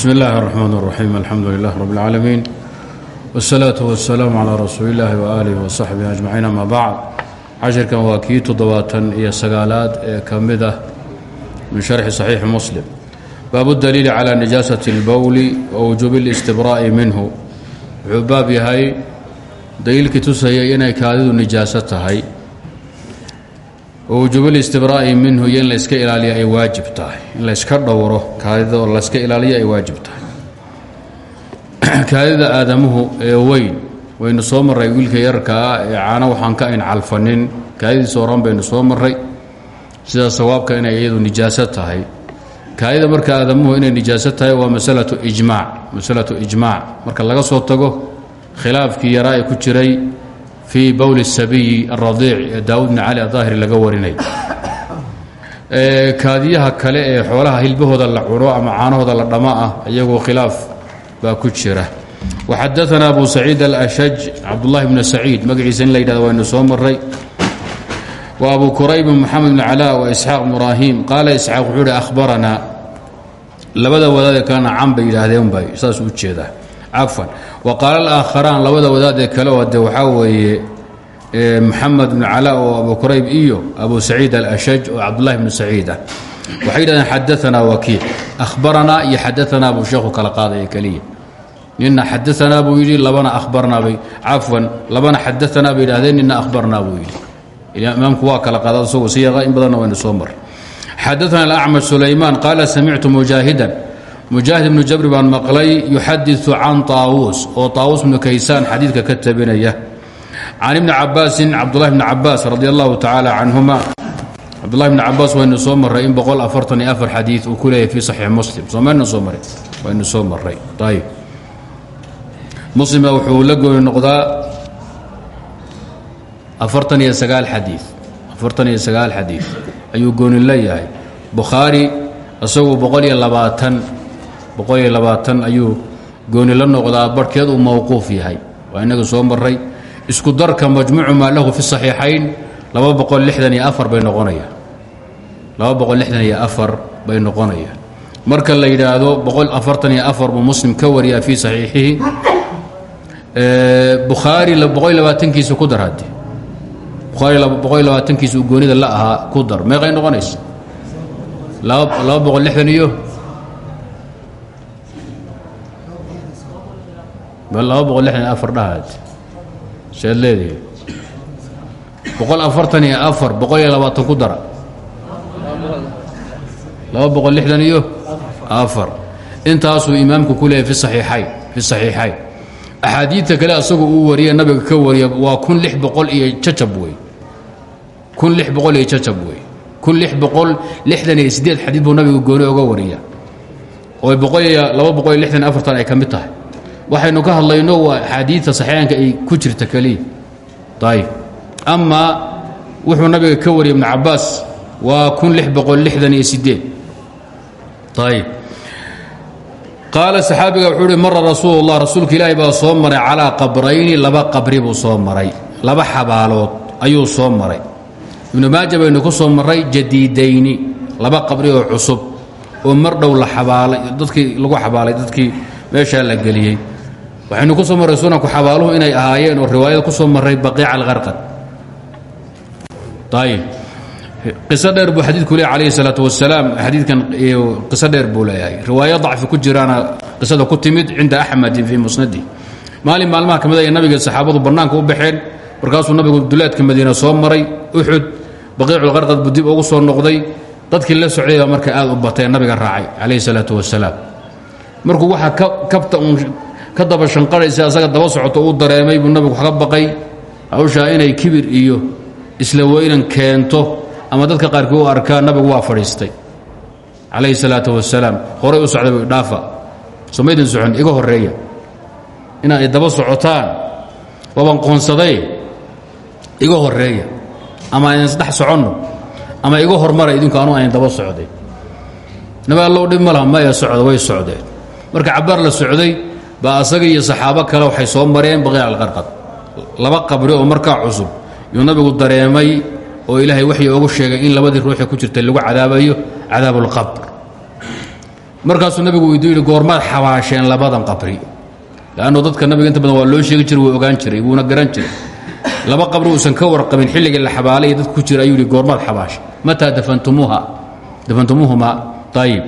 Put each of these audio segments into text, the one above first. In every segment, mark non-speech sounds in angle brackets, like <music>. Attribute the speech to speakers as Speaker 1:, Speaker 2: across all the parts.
Speaker 1: bsmi اllahi الرحmn الرaxيim alxamdu lilah rb اlcaalamiin wالsalaaةu waالsalaamu calىa rasuuli اllahi waaalih wasaxbihi ajmaciin ama bacd cashirkan waa kii toddobaatan iyo sagaalaad ee ka mid ah min sharxi صaxiixi muslim baabu daliili calى najaasaة اlbowli wa wujuubi اlistibraa'i minhu wuxuu baab yahay daliilkii tusayay inay kaadidu nijaaso tahay wujuubulistibraa'i minhu iyo in layska ilaaliyo ay waajib tahay. In layska dhowro kaadida oo layska ilaaliyo ay waajib tahay. Kaadida aadamuhu ee weyn waynu soo marray wiilka yarkaa ee caano waxaan ka ayn calfanin. Kaadidiisa horan baynu soo marray. Sida sawaabka inay iyadu nijaaso tahay. Kaadida marka aadamuhu inay nijaaso tahay waa masalatu ijmaac masalatu ijmaac marka laga soo tago khilaafkii yaraa ku jiray fii bowli sabiyi aradiic ee daawud bni cali adaahiri laga warinay. Kaadiyaha kale ee xoolaha hilbahooda la cuno ama caanahooda la dhama ah iyagoo khilaaf baa ku jira. Waxadaana abu saciid alashaj cabdullahi bnu saciid magaciisa in la yidhahdo waynu soo maray wa abu kurayb moxamed bn cala wa isxaaq bn ibraahim qaala isxaaq wuxuu ihi ahbaranaa labada wadaadee kalena can bay yidhaahdeen bay saas u jeedaa. Cafan wa qaala alaakharaan labada wadaadee kale oo de waxaa weeye moxamed bnu cala oo abu kurayb iyo abu saciid alashaj oo cabdullahi bnu saciid ah. Waxay yidhahdeen xadaanaa wakiic ahbaranaa iyo xadaanaa buu sheekhu kala qaadaya keliya nina xadaanaa buu yidhi labana ahbarnaa bay cafwan labana xadaanaa bay yidhahdeen nina ahbarnaa buu yidhi. Imaamku waa kala qaada isagoo siyaqa in badanna waynu soo mar. Xadaana alacmash sulaymaan qaala samictu mujaahidan mujaahid ibnu jabri baan maqlay yuxadiu can taawuus oo taawuus bnu kaysaan xadiidka ka tabinaya. Can ibni cabaasin cabdulahi bni cabaas radi allahu tacaala canhuma. Cabdulahi bni cabaas waynu soo marray in boqol afartan iyo afar xadiid uu ku leeyahay fi saxiix muslim. Soomaynu soo maray waynu soo marray. Ayib muslima wuxuu la gooni noqdaa afartan iyo sagaal xadiid. Afartan iyo sagaal xadiid. Ayuu gooni leeyahay bukhaari isagu boqol iyo labaatan boqol iyo labaatan ayuu gooni la noqdaa barhkeed uu mowquuf yahay. Waa inaga soo maray isku darka majmuucu maa lahu fi saxiixayn laba boqol lixdan iyo afar bay noqonayaan laba boqol lixdan iyo afar bay noqonayaan marka la yidhaahdo boqol afartan iyo afar buu muslim ka wariyaa fii saxiixihi. Bukhaari boqol labaatankiisa ku dar haddi bukhaari boqol labaatankiisa uu goonida la ahaa ku dar. Meeqay noqonaysa? Laba boqol lixdan iyo laba boqol lixdan afar dhahaad seed leedihi boqol afartan iyo afar boqol iyo labaatan ku dara. Laba boqol lixdan iyo afar. Intaasuu imaamku ku leeyahy fi saxiixayn fi saxiixayn axaadiidta kale asagu uu wariye nabiga ka wariya waa kun lix boqol iyo jacab wey kun lix boqol iyo jacab wey kun lix boqol lixdan iyo siddeed xadiid buu nabigu gooni oga wariya oo boqol iyo laba boqol iyo lixdan afartan ay ka mid tahay waxaynu ka hadlayno waa axaadiidta saxiixaanka ay ku jirta keliya ayib amaa wuxuu nabiga ka wariyay ibnu cabaas waa kun lix boqol lixdan iyo qaala saxaabiga wuxuu uhi mara rasuul اllah rasuulka ilaahi baa soo maray calaa qabrayni laba qabri buu soo maray. Laba xabaalood ayuu soo maray. Ibnu maaja baynu ku soo marray jadiidayni laba qabri oo cusub oo mar dhow la xabaalay dadkii lagu xabaalay dadkii meeshaa la geliyey waxaynu ku soo marray sunanku xabaaluhu inay ahaayeen oo riwaayada ku soo marray baqiica alqarqad ayib qiso dheer buu xadiidku leeyahy calayhi salaatu wasalaam xadiidkan qiso dheer buu leeyahay. Riwaayo dacfi ku jiraana qisada ku timid cinda axmedin fii musnadi. Maalin maalmaha ka ay nabiga saxaabadu bannaanka u baxeen. Markaasuu nabigu duleedka madiina soo maray uxud baqiiculqarqad buu dib ugu soo noqday. Dadkii la socday baa aad u batay nabiga raacay calayhi salaatu wasalaam markuu waxaa kabta ka daba shanqaraysa asaga daba socoto uu dareemay buu nabigu kaga baqay. Hawshaa inay kibir iyo isla weynan keento ama dadka qaarkii u arkaa nabigu waa fadhiistay. Calayhi salaatu wasalaam horay u socday bu dhaafa somaydin socon iga horreeya. Inaad daba socotaan waabaan qoonsaday iga horreeya. Ama aynan isdhex soconno ama iga hormara idinku anu aynan daba socday. Nabi allow dhib ma laha maya socda way socdeen. Marka cabbaar la socday baa asaga iyo saxaabo kale waxay soo mareen baqiic alqarqad laba qabri oo markaa cusub yuu nabigu dareemay oo ilaahay waxii ogu sheegay in labadii ruuxee ku jirtay lagu cadaabayo cadaab اlqabr markaasuu nabigu weyduu yidhi goormaad xabaasheen labadan qabri. Lannu dadka nabiga inta badan waa loo sheegi jiray wuu ogaan jiray wuuna garan jiray. Laba qabri uusan ka warqabin xilligii la xabaalay dadka ku jira ayuu yidhi goormaad xabaashay mataa dafantumuuha? Dafantumuuhuma? Ayib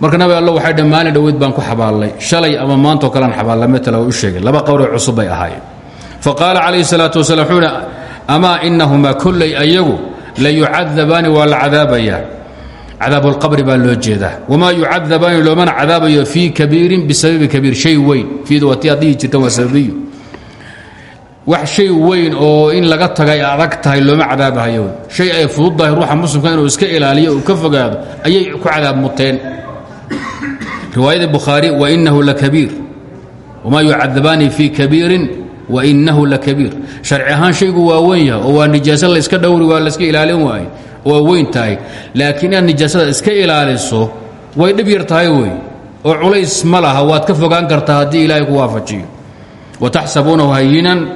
Speaker 1: marka nabi alla waxay dhammaani dhoweyd baan ku xabaallay shalay ama maantao kalean xabaalla matala u sheegay laba qabroo cusub bay ahaayeen. Fa qaala calayhi salaatu wasalam wuxuu ihi amaa inahumaa kolley ayagu la yucadabaani waa la cadaabayaa. Cadaabulqabri baa loo jeedaa. Wamaa yucadabaani loomana cadaabayo fii kabiirin bisababi kabiir shay weyn. Fiida waa ti aad dhihi jirtaan waa wax shay weyn oo in laga tagay adag tahay looma cadaabahayo. Shay ay fududdahay ruuxa muslimka inuu iska ilaaliyo uu ka fogaado ayay ku cadaab muteen riwaayada bukhaari wainahu lakabiir wamaa yucadabaani fii kabiirin wainahu lakabiir sharci ahaan shaygu waa weyn yahay oo waa nijaaso layska dhowri waa layska ilaalin waaye waa weyn tahay. Laakiin inaad iska ilaaliso way dhib yar tahay wey oo culays ma waad ka fogaan kartaa haddii ilaahay ku waafajiyo. Wataxsabuunahu hayinan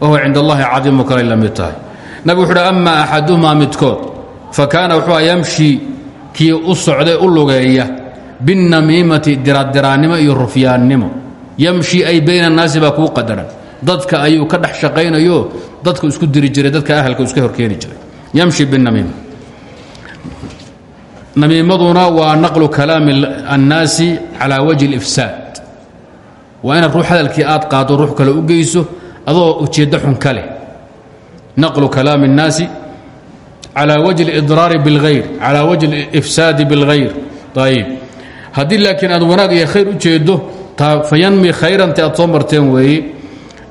Speaker 1: wahuwa cind allahi cadiimu kalay la mid tahay. Nabig wuxu uhi ama fa kaana wuxuu yamshi kii u u lugeeya binnamiimati diradiraannimo iyo rufyaannimo yamshi ay bayna annaasi baa kuu qadaran dadka ayuu ka dhex shaqaynayo dadku isku diri jiray dadka ahalka iska horkeeni jiray yamshi binamiima namiimaduna waa naqlu kalaami annaasi calaa wajhi اlifsaad waa inaad ruux hadalkii aad qaado ruux kale u geyso adoo ujeeddo xun ka leh naqlu kalaami الnaasi calى wajhi اlidraari biاlhayr calى wajhi اlifsaadi biاlghayr ayib haddii laakiin aad wanaag iyo khayr u jeeddo fayanmi khayranta aad soo marteen weeye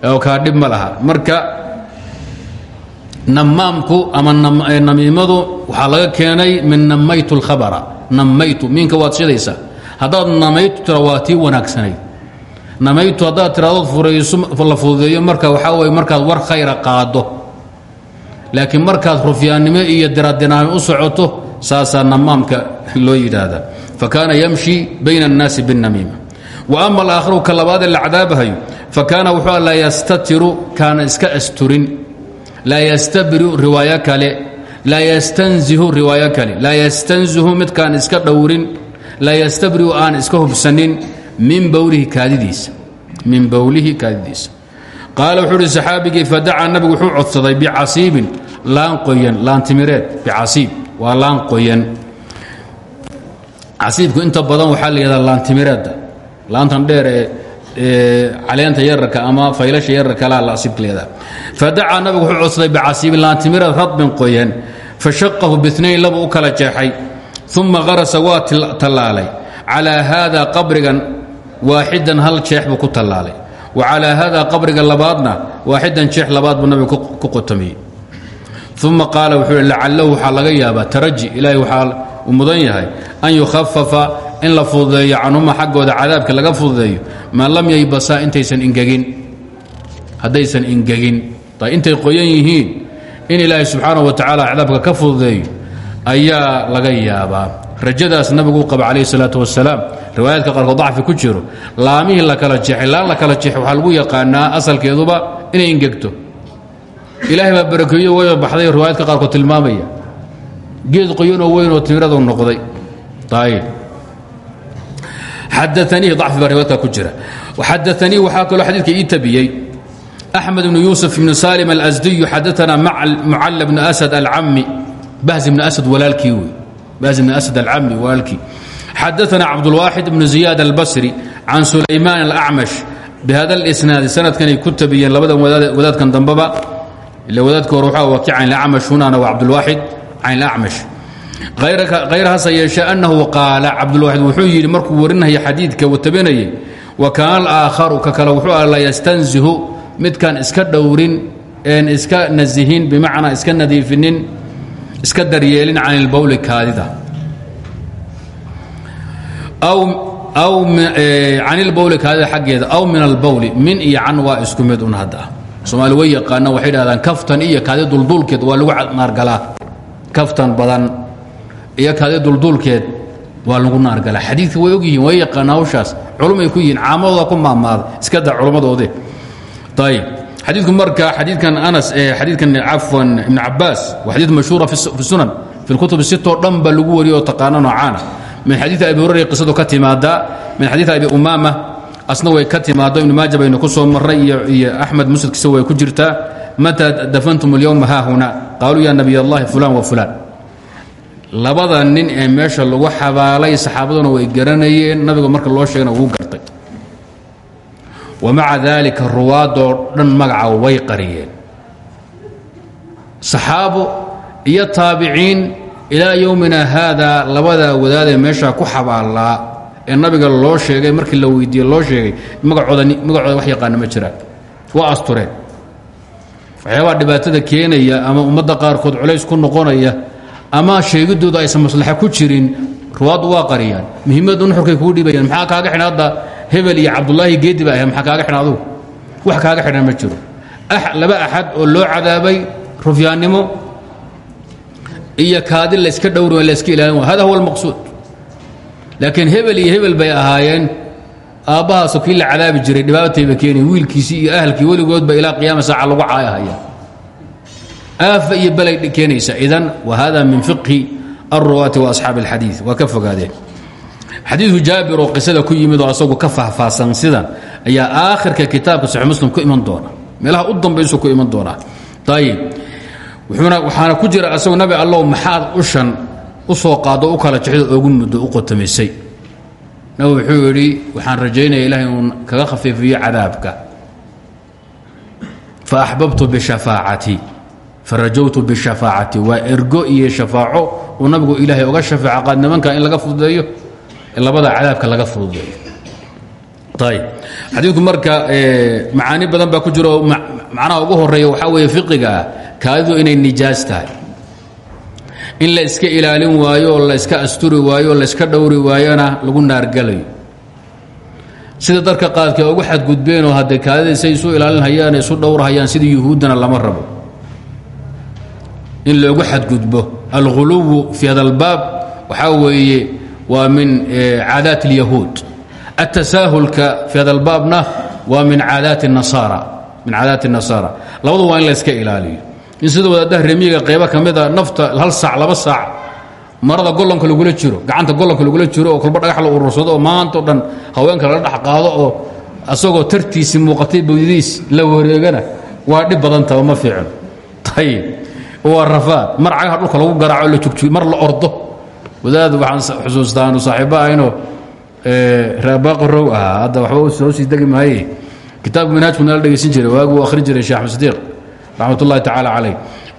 Speaker 1: oo kaa dhib ma marka namaamku ama namiimadu waxaa laga keenay min namaytu اlkhabara namaytu minka waad shidaysaa haddaad namaytu tira waa namaytu haddaad tiradood furayso la fududeeyo marka waxaa weye markaad war khayra qaado laakiin markaad rufyaannimo iyo diradinaami u socoto saasaa namaamka loo yidhaahdaa fa kaana yamshi bayna الnaasi biالnamiima wa ama alaakharu ka labaadee la cadaabahayo fa kaana wuxuu laa yastatiru kaana iska asturin laa yastabriu riwaayo kale laa yastanzihu riwaayo kale laa yastanzihu midkaan iska dhowrin laa yastabriu aan iska hubsanin min bowlihi kaadidiisa min bowlihi kaadidiisa qaala wuxuu uhi saxaabigii fadacaa nabigu wuxuu codsaday bicasiibin laan qoyan laan timireed bicasiib waa laan qoyan casiibku inta badan waxaa la yidhahdaa laan timireedda laantan dheer ee caleenta yararka ama faylasha yararka laa lasiibka la yidhahdaa nabigu wuxuu codsaday bicasiibin laan timireed radbin qoyan fashaqahu binayn laba u kala jeexay. Uma qarasa waa tallaalay. Calaa haada qabrigan waaxidan hal jeex buu ku tallaalay. Wa calaa haada qabriga labaadna waaxidan jeex labaad buu nabigu ku qotamiyey. Uma qaala wuxuu hi lacalahu waxaa laga yaabaa taraji ilaahay waxaa mudan yahay an yukhafafa in la fududeeyo canhuma xaggooda cadaabka laga fududeeyo maa lam yaybasaa intaysan ingegin haddaysan ingegin intay qoyan yihiin in ilaahay subxaana wa tacaala cadaabka ka fududeeyo ayaa laga yaabaa. Rajadaas nabigu u qaba calayh salaatu wasalaam riwaayaadka qaarkood dacfi ku jiro laamihii la kala jeexay laan la kala jeexay waxaa lagu yaqaanaa asalkeeduba inay ingegto ilaahay baa barakeeyo wayba baxday riwaayadka qaarkood tilmaamaya geed qoyanoo weynoo timiradu noqday. Xadaanii dacfi baa riwaadka ku jira. Xadaanii waxaa kaloo xadiidka ii tabiyey. Axmed bnu yuusuf ibnu salim alasdiyu xadaanaa mucalla bnu asad alcami bahs ibnu asad walaalkii wey bahs ibnu asad alcami walaalkii. Xadaana cabdulwaaxid bnu ziyaad albasri can sulaymaan alacmash. Bihada lisnaadi sanadkanay ku tabiyeen labadan wadaadkan dambeba ila wadaadka hore waxaa waa kican acmash hunana waa cabdulwaaxid can acmash hayrahaase yeeshee annahu qaala cabdulwaaxid wuxuu yidhi markuu warinaya xadiidka uu tabinayay wa kaana alaakharu ka kale wuxuu ah la yastanzihu midkaan iska dhowrin een iska nasihin bimacnaa iska nadiifinin iska daryeelin can ilbawli kaadida. Aw e, can ilbawli kaadida xaggeeda aw min albawli min iyo can waa isku mid un hadda. Soomaali way yaqaanaan waxay dhahdaan kaftan iyo kaadi dulduulkeed waa lagu naargalaa kaftan badan iyo kaadi dulduulkeed waa lagu naargalaa xadiidka way og yihiin way yaqaanaa hawshaas. Culumay ku yihiin caamadooda ku maamaada iska da culummadoode ayb xadiidku marka xadiidkan anas ee xadiidkan cafwan ibn cabaas waa xadiid mashhuura fi sunan fi lkutub sitoo dhan ba lagu wariyo oo taqaano noocaana min xadiii abi hurayra qisadu ka timaadaa min xadiii abi umaama asna way ka timaado ibnu maaja baynu ku soo marray iyo axmed musnadkiisa way ku jirtaa mataa dafantum اlyowma haahuna qaaluu ya nabiy اllahi fulan wa fulan labada nin ee meesha lagu xabaalay saxaabaduna way garanayeen nabigu marka loo sheegana wuu gartay wa maca daalika ruwaadoo dhan magaca way qariyeen saxaabo iyo taabiciin ilaa yowmina haada labadaa wadaadee meeshaa ku xabaallaa ee nabiga loo sheegay markii la weydiiye loo sheegay magacooda magacooda wax yaqaana ma jiraan waa waxyaabaa dhibaatada keenaya ama ummadda qaarkood culays ku noqonaya ama sheegidooda aysan maslaxa ku jirin ruwaaddu waa qariyaan. Muhiimaddu nuxurkay kuu dhibayaan. Maxaa kaaga xidhan hadda hebel iyo cabdulaahi geedi ba ahay? Maxaa kaaga xidhan adugu wax kaaga xidhan ma jiro. Laba axad oo loo cadaabay rufyaannimo iyo kaadi layska dhowri layska ilaalin hada huwa almaqsuud. Laakiin hebel iyo hebel bay ahaayeen aabbahaasoo kii la cadaabi jiray dhibaatayba keeni wiilkiisii iyo ahalkii weligoodba ilaa qiyaama saaca lagu caayahaya. Aafa iyo balay keenaysa idan wa hada min fiqhi alruwaati wa asxaabi alxadiid waa ka fogaadeen. Xadiidu jaabir oo qisada ku yimid oo asagu ka faahfaahsan sidan ayaa aakhirka kitaabka saxi muslim ku iman doona. Meelaha u dambaysuu ku iman doonaa. Ayib wuxuuna waxaana ku jira asagu nabi allow maxaad ushan u soo qaado u kala jexdo ogu muddo u qotamisay nabi wuxuu yidhi waxaan rajaynaya ilahay inuu kaga khafiifiyo cadaabka. Fa axbabtu bishafaacatii farajowtu bishafaacati. Waa ergo iyo shafaaco uu nabigu ilaahay oga shafeeca qaad nimanka in laga fududeeyo labada cadaabka laga fududeeyo. Ayb xadiidku marka macaani badan baa ku jiro macnaha ugu horreeya waxaa weeye fiqiga ah inay nijaas tahay in la iska ilaalin waayo oo la iska asturi waayo oo la iska dhowri waayona lagu naargalayo sida darka qaadka ugu xadgudbeen oo hadde kaadida say isu ilaalinhayaan isu dhowrhayaan sidii yuhuuddana lama rabo in loogu xadgudbo alghuluwu fi hada albaab waxaa weeye waa min caadaat اlyahuud atasaahulka fi hada albaabna waa min caadaat الnasaara min caadaati الnasaara labadu waa in la iska ilaaliyo in sida wadaadaha remiga qaybo ka mida nafta hal saac laba saac marada golonka lagula jiro gacanta golonka lagula jiro oo kolba dhagax la urursado oo dhan haweenka lala dhex qaado oo asagoo tartiisi muuqatay bawdidiis la wareegana waa dhib badantaba ma fiicno ayib waa rafaad mar cagaha dhulka lagu garaaco la jugjuy mar la ordo. Wadaad waxaan xusuustaa anu saaxiibba ahaynoo raabaqorow ahaa hadda waxba soo sii degi maaye. Kitaabka manhaajku nala dhegaysan jiray waaguu akhrin jiray sheekh axmed raxmat ullahi tacaala calayh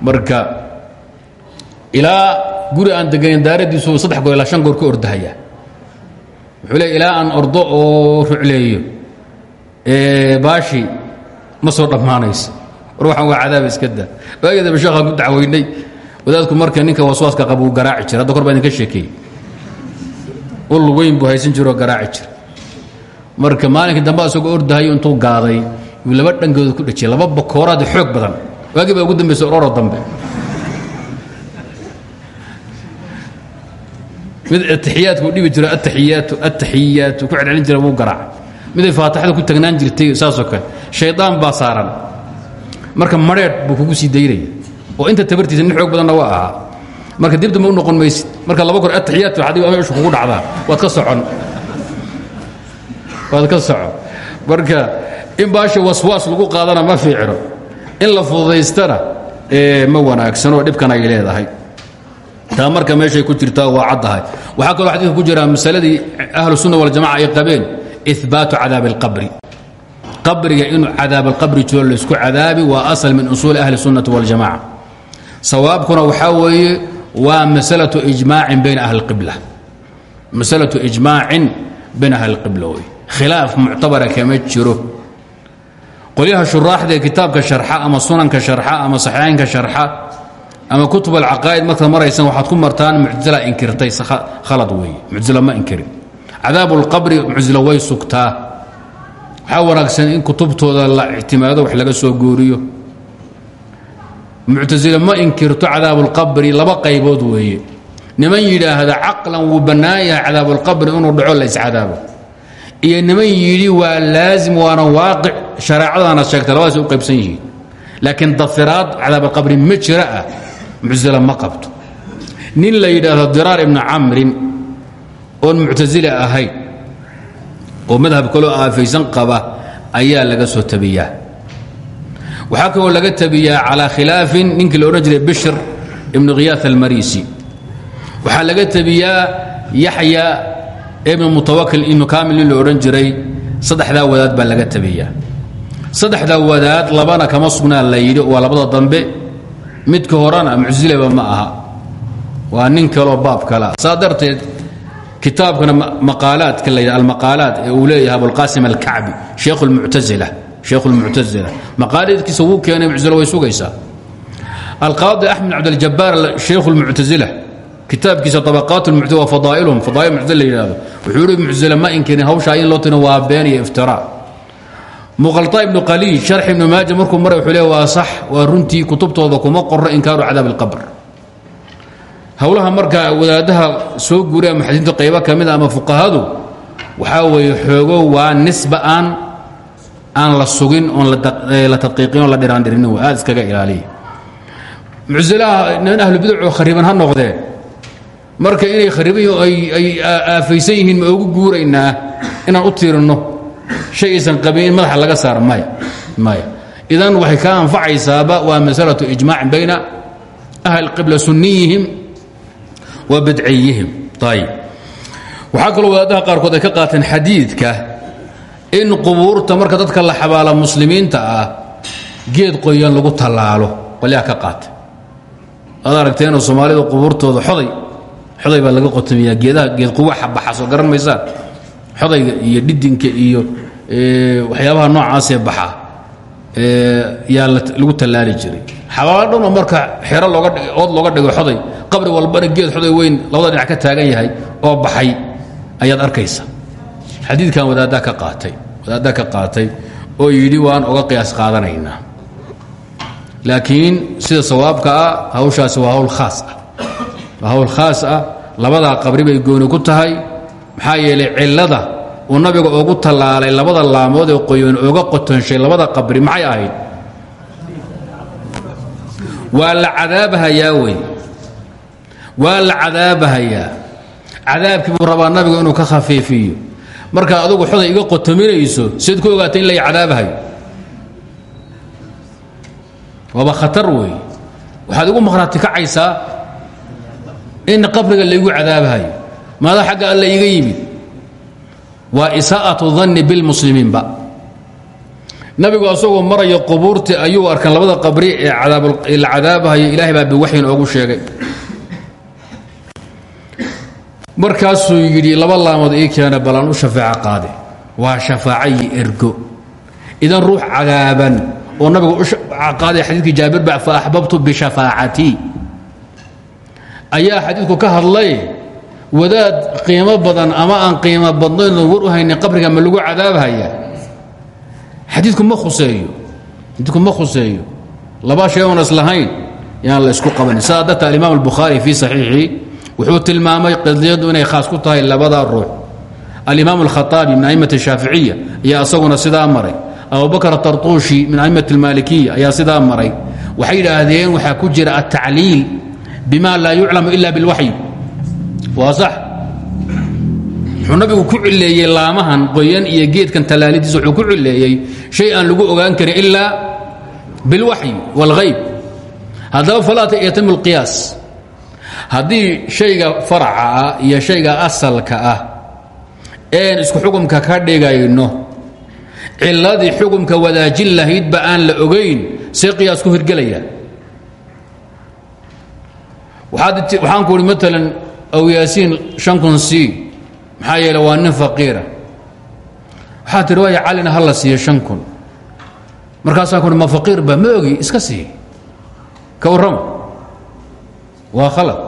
Speaker 1: marka ilaa guri aan degayn daaradiisu saddex goor ilaa shan goor ka ordahaya wuxuu leey ilaa aan ordo oo rucleeyo baashi ma soo dhammaanayso war waxaan waa cadaaba iska daa. Waageedaba sheekhaan ku dacweynay? Wadaadku marka ninka waswaaska qaba uu garaaci jira hadda kor baa idinka sheekeeyey ul weyn buu haysan jiroo garaaci jira marka maalinkii dambe asagoo ordahayo intuu gaaday laba dhankooda ku dhejiyay laba bakooraad xoog badan. Waagii baa ugu dambaysa ororo dambe. Mid atixiyaadku dhibi jiro ataxiyaatu ataxiyaatu ku celcelin jira wuu garaaca miday faatixada ku tagnaan jirtay saasoo kale shaydaan baa saaran. Marka mareedh buu kugu sii daynaya oo inta tabartiisa nin xoog badanna waa ahaa. Marka dib dambe u noqon maysid. Marka laba kor ataxiyaat waxaad ama ishu kugu dhacdaa waad ka socon. Waad ka socon. Marka in baasha waswaas lagu qaadana ma fiicno. In la fududaystana ma wanaagsanoo dhibkan ay leedahay. Taa marka meeshay ku jirtaa waa caddahay. Waxaa kaloo xadiidka ku jira masaladii ahlu sunna waljamaca ay qabeen ihbaatu cadaabi alqabri. Qabriga inuu cadaab alqabri jiro laysku cadaabi waa asal min usuuli ahli sunnati waljamaca sawaabkuna waxaa weeye waa masalatu ijmaacin bayna ahli qibla masalatu ijmaacin bayna ahli qibla wey khilaaf muctabara kama jiro qolyaha shuraaxda ee kitaabka sharxa ama sunanka sharxa ama saxiixaynka sharxa ama kutub alcaqaa'id markaad maraysan waxaad ku martaan muctila inkirtay khalad weeye muctila ma inkirin. Cadaabu lqabri muctila way sugtaa. Waxaa wanaagsan in kutubtooda la ictimaado wax laga soo gooriyo. Muctasile ma inkirto cadaabuulqabri laba qaybood weeye. Niman yidhaahda caqlan wuu bannaan yahay cadaabuulqabri inuu dhaco la iscadaabo iyo niman yidhi waa laazim waana waaqic shareecadaana sheegtay labadaas u qaybsan yihiin. Laakiin dafiraad cadaabuulqabri ma jira ah. Qabto. Nin la yidhaahdo diraar ibni camrin oon muctasile ahayn oo madhab kaloo aafaysan qaba ayaa laga soo tabiyaa. Waxaa kaloo laga tabiyaa calaa khilaafin ninkii la odhan jiray bishr ibnu khiyaat almarisi. Waxaa laga tabiyaa yaxya ibnu mutawakil ibnu kamil nin la odhan jiray saddexdaa wadaad baa laga tabiyaa saddexdaa wadaad labana kama sugnaa la yidhi waa labada dambe midka horena mucsileba ma aha. Waa nin kaloo baab kalea saa darteed kitaabkana maqaalaadka la yidha almaqaalaat ee uu leeyahay abulqaasim alkacbi sheekh lmuctasila sheekh lmuctasila maqaalaadkiisa wuu keenay muctazila way sugaysaa. Alqaadi axmed cabdaljabaar sheekhu lmuctasila kitaabkiisa abaqaat lmuctazila waa fadaa'ilhum fadaa'il muctazila la yidhahdo wuxuu yihi muctazila ma inkirin hawshaa in loo tino waa been iyo iftiraa muqalta ibnu qaliij sharx ibnu maaja markuu maray wuxuu le waa sax waa runtii kutubtooda kuma qorro inkaaru cadaab alqabr. Howlaha marka wadaadaha soo guuriya muxadiinta qaybo ka mid a ama fuqahadu waxaa weeye xoogo waa nisba aan aan la sugin oon la tadqiiqin oon la dhiraandhirinin aad iskaga ilaaliya mucsilaha niman ahlubidaco khariban ha noqdeen marka inay khariban ay aafaysan yihiin ma ugu guuraynaa inaan u tiirinno shay aysan qabin in madaxa laga saaro maya maya idan waxay ka anfacaysaaba waa masalatu ijmaacin bayna ahli qibla sunniyihim wa bidciyihim. Ayib waxaa kaloo wadaadaha qaarkood ay ka qaateen xadiidka in qubuurta marka dadka la xabaala muslimiinta ah geed qoyan lagu tallaalo. Qolyaha ka qaata aad aragteenoo soomaalidu qubuurtooda xoday xoday baa laga qotamiyaa geedaha geed quwaxa baxa soo garan maysaan xodayga iyo dhidinka iyo waxyaabaha noocaasee baxa yaa lagu tallaali jiray. Xabaalo marka xero looga ood looga dhigo xoday qabri walbana geed xoday weyn labada dhinac ka taagan yahay oo baxay ayaad arkaysa. Xadiidkan wadaaddaa ka qaatay wadaaddaa ka qaatay oo yidhi waan oga qiyaas qaadanaynaa. Laakiin sida sawaabka ah hawshaasi waa hawl khaas ah waa hawl khaas ah. Labadaa qabri bay gooni ku tahay. Maxaa yeelay cillada uu nabiga ugu tallaalay labada laamood ee qoyoon oga qotonshay labada qabri maxay ahayd? Waa la cadaabahayaa wey waa la cadaabahayaa. Cadaabkii buu rabaa nabigu inuu ka khafiifiyo. Markaa adugu xoday iga qotominayso siad ku ogaatay in lay cadaabahayo waaba khatar wey waxaad igu maqhraati kacaysaa in qabriga laygu cadaabahayo. Maada xagga alla iga yimid. Waa isaa'atu danni bilmuslimiinba nabigu asagoo maraya qubuurtii ayuu arkan labada qabri ee la cadaabahayo ilaahay baa biwaxyin oogu sheegay. Markaasuu yidhi laba laamood ii keena balan u shafaaco qaade. Waa shafaacayi ergo. Idan ruux cadaaban oo nabigu u qaaday xadiidkii jaabir ba fa axbabtu bishafaacatii ayaa xadiidku ka hadlay wadaad qiimo badan ama aan qiimo badnayn war u haynin qabriga ma lagu cadaabhaya. Xadiidku ma khuseeyo xadiidku ma khuseeyo. Laba shay oon islahayn yaan la isku qabanin. Saa darta alimaam albukhaari fii saxiixii wuxuu tilmaamay qadiyadu inay khaas ku tahay labada ruux. Alimaam alkhaaabi min a'imat ashaaficiya ayaa isaguna sidaa maray. Abubakr atartuushi min a'imat almaalikiya ayaa sidaa maray. Waxay yidhaahdeen waxaa ku jira altacliil bima laa yuclamu ila bilwaxyi. Waa sax. Wuxuu nabigu ku cileeyey laamahan qoyan iyo geedkan tallaalidiisa wuxuu ku cileeyey shay aan lagu ogaan karin ilaa bilwaxyi wاlghayb haddaba falaa yatimu اlqiyaas haddii shayga faraca ah iyo shayga asalka ah een isku xukumka ka dhigayno ciladii xukumka wadaajin lahaydba aan la ogayn see qiyaas ku hirgelaya waxaan ku uhi maalan aw yaasiin shan kun c maxaa yeele waa nin faqiira. Waxaa calina ha la siiyo shan kun ku uhi ma ba ma iska sii. Ka warrama waa khalad.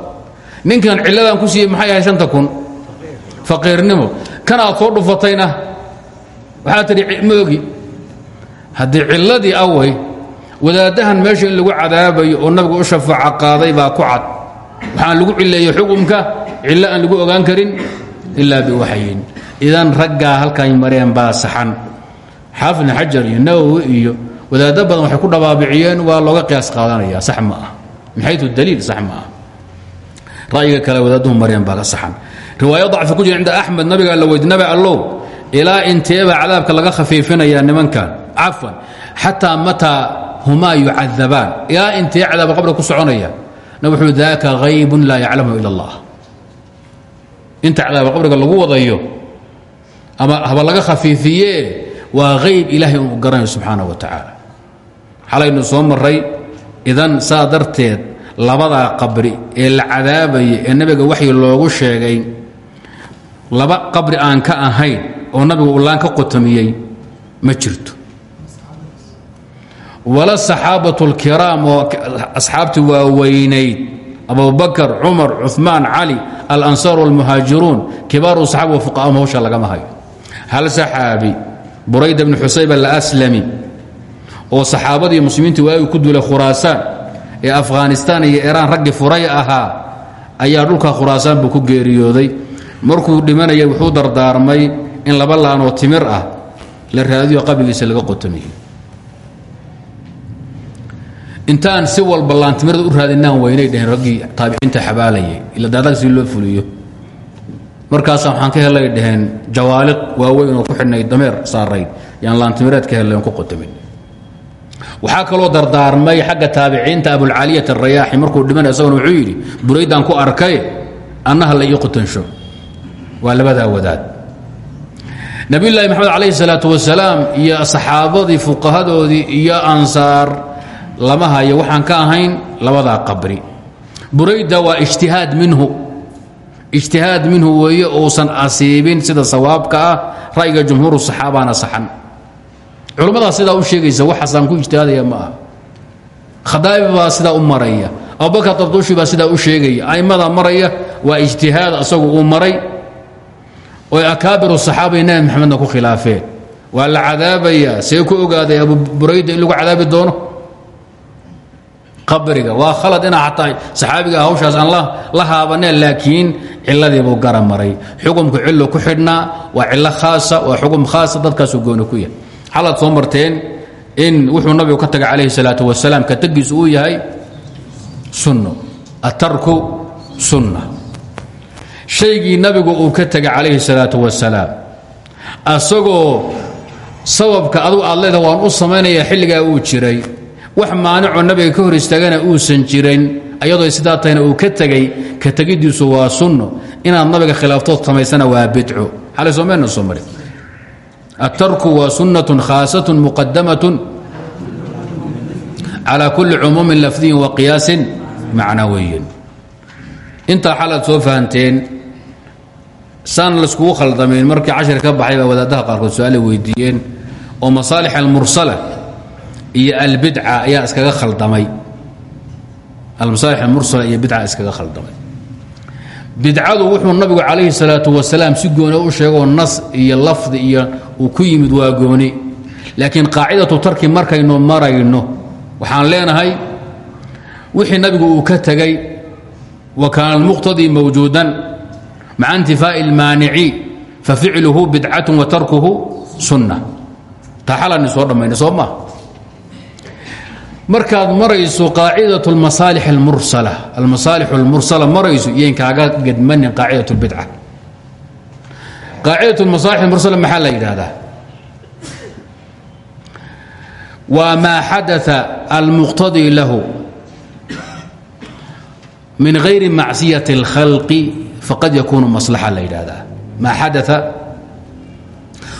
Speaker 1: Ninkan cilladan ku siiyey maxay ahay shanta kun? Faqiirnimo. Kan aad soo dhufatayna? Waxaa tidhi ma ogi. Haddii cilladii wadaaddahan meesha lagu cadaabayo oo nabigu u shafaaco qaaday baa ku cad waxaan lagu cileeyey xukumka cillo aan lagu ogaan karin ilaa biwaxyin. Idan raggaa halkan mareen baa saxan. Xaafid ibn xajar iyo badan waxay ku dhabaabiciyeen waa looga qiyaas qaadanaya sax ah. Min xayu daliil ah. Ra'yiga kale wadaadduhu mareen baa saxan. Riwaayo dacfi ku jira cinda axmed nabigaa la weydi nabi allow ilaa inteeba cadaabka laga khafiifinayaa nimankan. Cafwan xataa mataa humaa yucadabaan. Ilaa intee cadaaba qabriga ku soconaya nab daaka haybun laa yaclamhu ila allah. Inta cadaaba qabriga lagu wadayo ama haba laga khafiifiye waa hayb ilaahay uu garanayo subxaana wa tacaala. Xalaynu soo maray idan saa darteed labadaa qabri ee la cadaabaya ee nabiga waxyi loogu sheegay laba qabri aan ka ahayn oo nabigu ullaan ka qotamiyey ma jirto wala saxaabat اlkiraam oo asxaabtii waaweynayd abubakr cumar cumaan cali alansaar wاlmuhaajiruun kibaaru saxaaba wa fuqaam hawsha lagama hayo hal saxaabi burayda bni xusayb alaslami oo saxaabadii muslimiinta waagi ku dulay khuraasaan ee afghanistaan iyo iran raggi furay ahaa ayaa dhulka khuraasaan buu ku geeriyooday. Markuu dhimanaya wuxuu dardaarmay in laba laanoo timir ah la raadiyo qabrigiisa laga qotamay intaan si walba laantimirada u raadinaan weynay dheheen raggii taabiciinta xabaalayay ila daadaga si loo fuliyo. Markaasa waxaan ka helay dhaheen jawaaliq waaweyn oo ku xidhnay dameer saarayd yaan laantimireed ka helay on ku qotomin waxaa kaloo dardaarmay xagga taabiciinta abulcaaliyat arayaaxi markuu dhimanay isagona wuxuu yidhi buraydaan ku arkay annaha la ii waa labadaa wadaad. Nabiyulaahi maxamed calayhi salaatu wasalaam iyo saxaabadii fuqahadoodii iyo ansaar lama hayo waxaan ka ahayn labadaa qabri. Burayda waa ijtihaad minhu. Ijtihaad minhu weeye uusan asiibin sida sawaabka ah ra'yiga jumhuur saxaabana saxan. Culummadaa sidaa u sheegaysa waxaasaan ku ijtihaadaya ma aha. Khadaabi baa u maraya. Abubakar dabduushi baa sidaa u sheegaya a'immada maraya waa ijtihaad asagu uu maray. Oy akaabiru saxaabay maxamedna ku khilaafeen. Waa la cadaabayaa ogaaday abu burayda in lagu cadaabi doono qabriga. Waa khalad inaa xataa saxaabiga hawshaas aan la haabaneen laakiin ciladiibuu gara maray. Xukumku cillo ku xidhnaa waa cillo khaasa waa xukum khaasa dadkaasuu gooni ku yahay. Xalaad soo marteen in wuxuu nabigu ka tagay calayhi salaatu wasalaam ka tegiisu uu yahay sunno. Atarku sunna. Shaygii nabigu uu ka tegay calayhi salaatu wasalaam asagoo sababka adugu aad leedaha waan u samaynaya xilligaa uu jiray wax maanicoo nabiga ka hor istaagana uusan jirin ayadoo sidaa tahayna uu ka tegay ka tegiddiisu waa sunno inaad nabiga khilaaftood samaysana waa bidco. Xalay soomeyna soo marin. Atarku waa sunnatun khaasatun muqadamatun calaa kulli cumuumin lafdiyin wa qiyaasin macnawiyin intaa xalaad soo fahanteen saan layskugu khaldamayn markii cashir ka baxay wadaadaha qaarkood su'aale weydiiyeen oo masaalix almursala iyo albidca ayaa iskaga khaldamay. Almasaalix almursala iyo bidca iskaga khaldamay. Bidcadu wuxuu nabigu calayhi salaatu wasalaam si gooni u sheegoo nas iyo lafdi iyo uu ku yimid waa gooni. Laakiin qaacidatu tarki markaynu marayno waxaan leenahay wixii nabigu uu ka tegay wa kaana almuqtadii mawjuudan maca intifaa'i اlmaanici faficluhu bidcatun wa tarkuhu sunna taa xalani soo dhammayna soo maa markaad marayso qaacidaة اmasaalix اmursala almasaalix اlmursala marayso iyayn kaaga gedmanin qaacidaة اlbidca qaacidaة اmasaalix اmursala maxaa la yidhaahdaa waa maa xadaثa almuqtadii lahu min غayri macsiyaة اlkhalqi faqad yakunu maslaxa la yidhaahdaa maa xadaa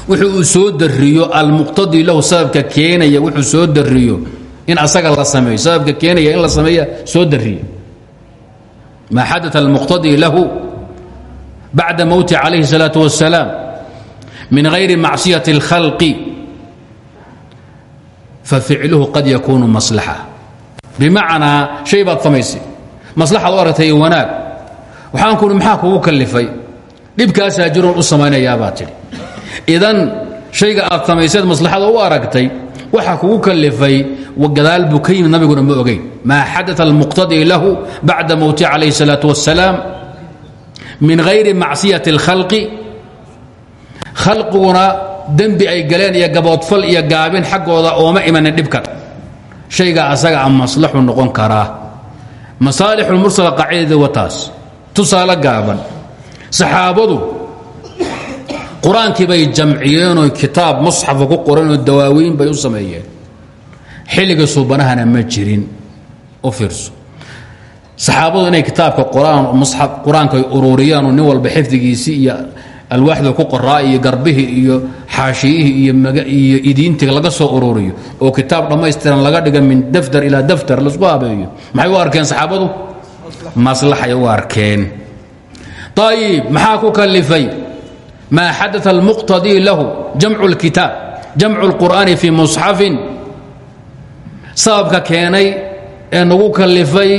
Speaker 1: wuxuu uu soo dariyo almuqtadii lahu sababka keenaya wuxuu soo dariyo in asaga la sameeyo sababka keenaya in la sameeya soo dariye maa xadaa almuqtadii lahu bacda mowti calayhi الsalaaة wasalaam min غayri macصiyaة اlkhalqi faficluhu qad yakunu maslaxa bimacnaa shay baad samaysay maslaxaad u aragtay wanaag waxaan kuni maxaa kugu kalifay dhibkaasaa jiroon u samaynayaabaa tidhi idan shayga aad samayseed maslaxada u aragtay waxa kugu kalifay gadaal buu ka yimid nabiguna ma ogeyn maa xadaa almuqtadii lahu bacda mowti calayhi الsalaaة wasalaam min hayri macصiyaة اlkhalqi khalqiguna dembi ay galeen iyo gaboodfal iyo gaabin xaggooda ooma imanin dhibkan shayga asaga a maslaxu noqon karaa masaalix اlmursala qaacidadeed wataas tusaale gaaban saxaabadu qur-aankii bay jamciyeenoo kitaab musxafa ku qoranoo dawaaweyn bay u sameeyeen xilliga suubanahana ma jirin. U fiirso. Saxaabadu inay kitaabka qoraan musxaf qur'aanka ay ururiyaan oo nin walba xifdigiisii iyo alwaaxda ku qoraa iyo garbihii iyo xaashiyihii iyo iyo idiintiga laga soo ururiyo oo kitaab dhammaystiran laga dhiga min daftar ilaa daftar la isku habeeyo. Maxay u arkeen saxaabadu? Maslaxay u arkeen. Ayib maxaa ku kalifay maa xadaa almuqtadii lahu jamcu اlkitaab jamcu اlqur'aani fii musxafin sababka keenay ee nagu kalifay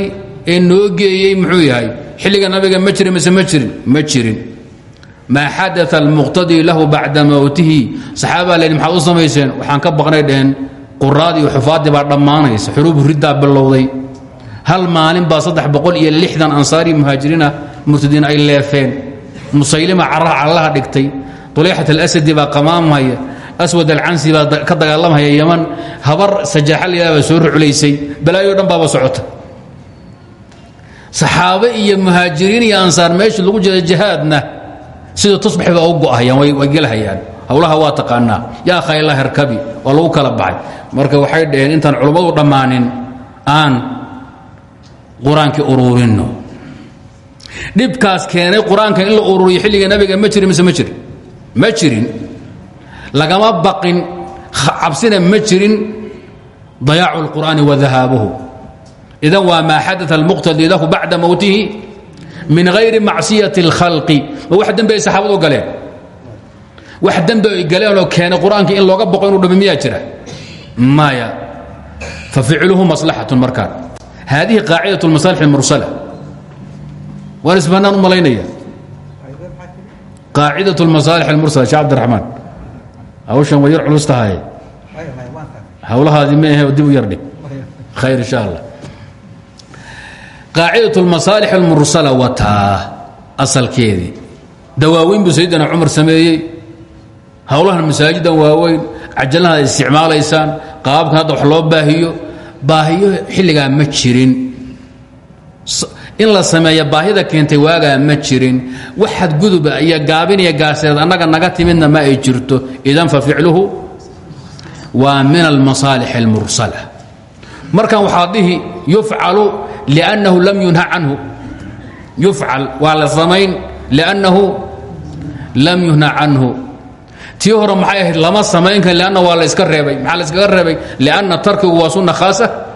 Speaker 1: ee noo geeyey muxuu yahay? Xilliga nabiga ma jirin mise ma jirin? Ma jirin. Maa xadaa almuqtadii lahu bacda mowtihi saxaabaa layidhi maxaad u samayseen? Waxaan ka baqnay dheheen iyo xufaaddii baa dhammaanaysa. Xuruubu riddaa bilowday. Hal maalin baa saddex boqol iyo lixdan ansaari muhaajiriina murtadiin ay leefeen. Musaylima caraha callaha dhigtay. Tuleyxat alasadi baa qamaamhaya aswad alcansi baa ka dagaalamhaya yaman habar sajaaxa layidhah baa soo ruculaysay balaayo dhan baaba socota. Saxaabe iyo muhaajiriin iyo ansaar meeshii lagu jira jihaadna sida tusbax baa u go'ahayaan way gelhayaan howlaha waa taqaanaa. Yaa khayla herkabi waa lagu kala baxay. Marka waxay dhaheen intaan culummadu dhammaanin aan qur'aankii uruurinno. Dhibkaas keenay qur'aanka in la ururiyo xilliga nabiga ma jirin mise ma jirin? Ma jirin lagama baqin cabsina ma jirin dayaacu اlqur'aani wa dahaabuhu idan waa maa xadaa almuqtadi lahu bacda mowtihi min hayri macsiyati اlkhalqi ma wax dembi ay saxaabadu galeen wax dembi ay galeenoo keenay qur-aankii in looga boqo inuu dhami miyaa jira maya faficluhu maslaxatun markaan haadihi qaacidaة اlmasaalix اlmursala waan isbanaan u malaynaya qaacidaة اlmasaalix اlmursala shee cabdiraxmaan hawshan way yar culus tahay. Hawlahaadii maahe dib u yardhig khayr insha allah qaacidat اlmasaalix اlmursala wataa in la sameeya baahida keentay waagaa ma jirin. Wax xadguduba iyo gaabiniya gaaseed annaga naga timidna ma ay jirto. Idan fa ficluhu waa min almasaalix اlmursala markan waxaa dhihi yufcalu liannahu lam yunha canhu. Yufcal waa la samayn liannahu lam yunha canhu. Tii maxay lama samayn kan lanna waa la iska reebay. Maxaa la iskaga reebay? Lianna tarkigu waa sunna khaasa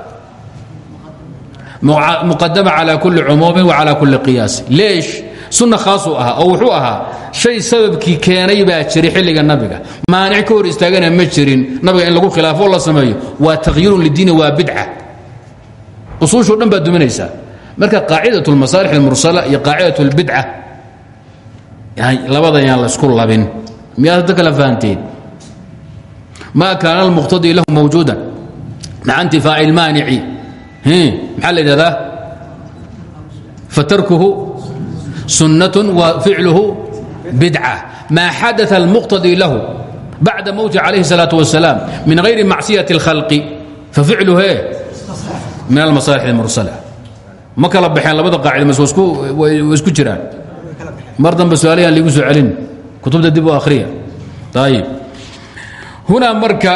Speaker 1: muqadama calى kuli cumuumin wa calى kuli qiyaasi leesh sunna khaasuu ahaa oo wuxuu ahaa shay sababkii keenay baa jiray xilliga nabiga maanic ka hor istaagana ma jirin nabiga in lagu khilaafo la sameeyo waa takyirun lidiini waa bidca usuushoo dhan baad duminaysaa marka qaacidaة اlmasaalix اlmursala iyo qaacidaة اlbidca labada yaan la isku labin miyaad hadda kala fahanteen ma kaana almuqtadii lahu mawjuuda maca intifaaci اlmaanici maxaa la idhahdaa fatarkuhu sunnat wa ficluhu bidca maa xadaa almuqtadii lahu bacda mowti calayhi الsalaaة wasalaam min hayri macsiyaة اlkhalqi faficluhu e min almasaalix اlmursala ma kala baxeen labada qaacida mas way isku jiraan mar dambe su-aalayan liigu soo celin kutubta dib u akhriya ayib hunaa marka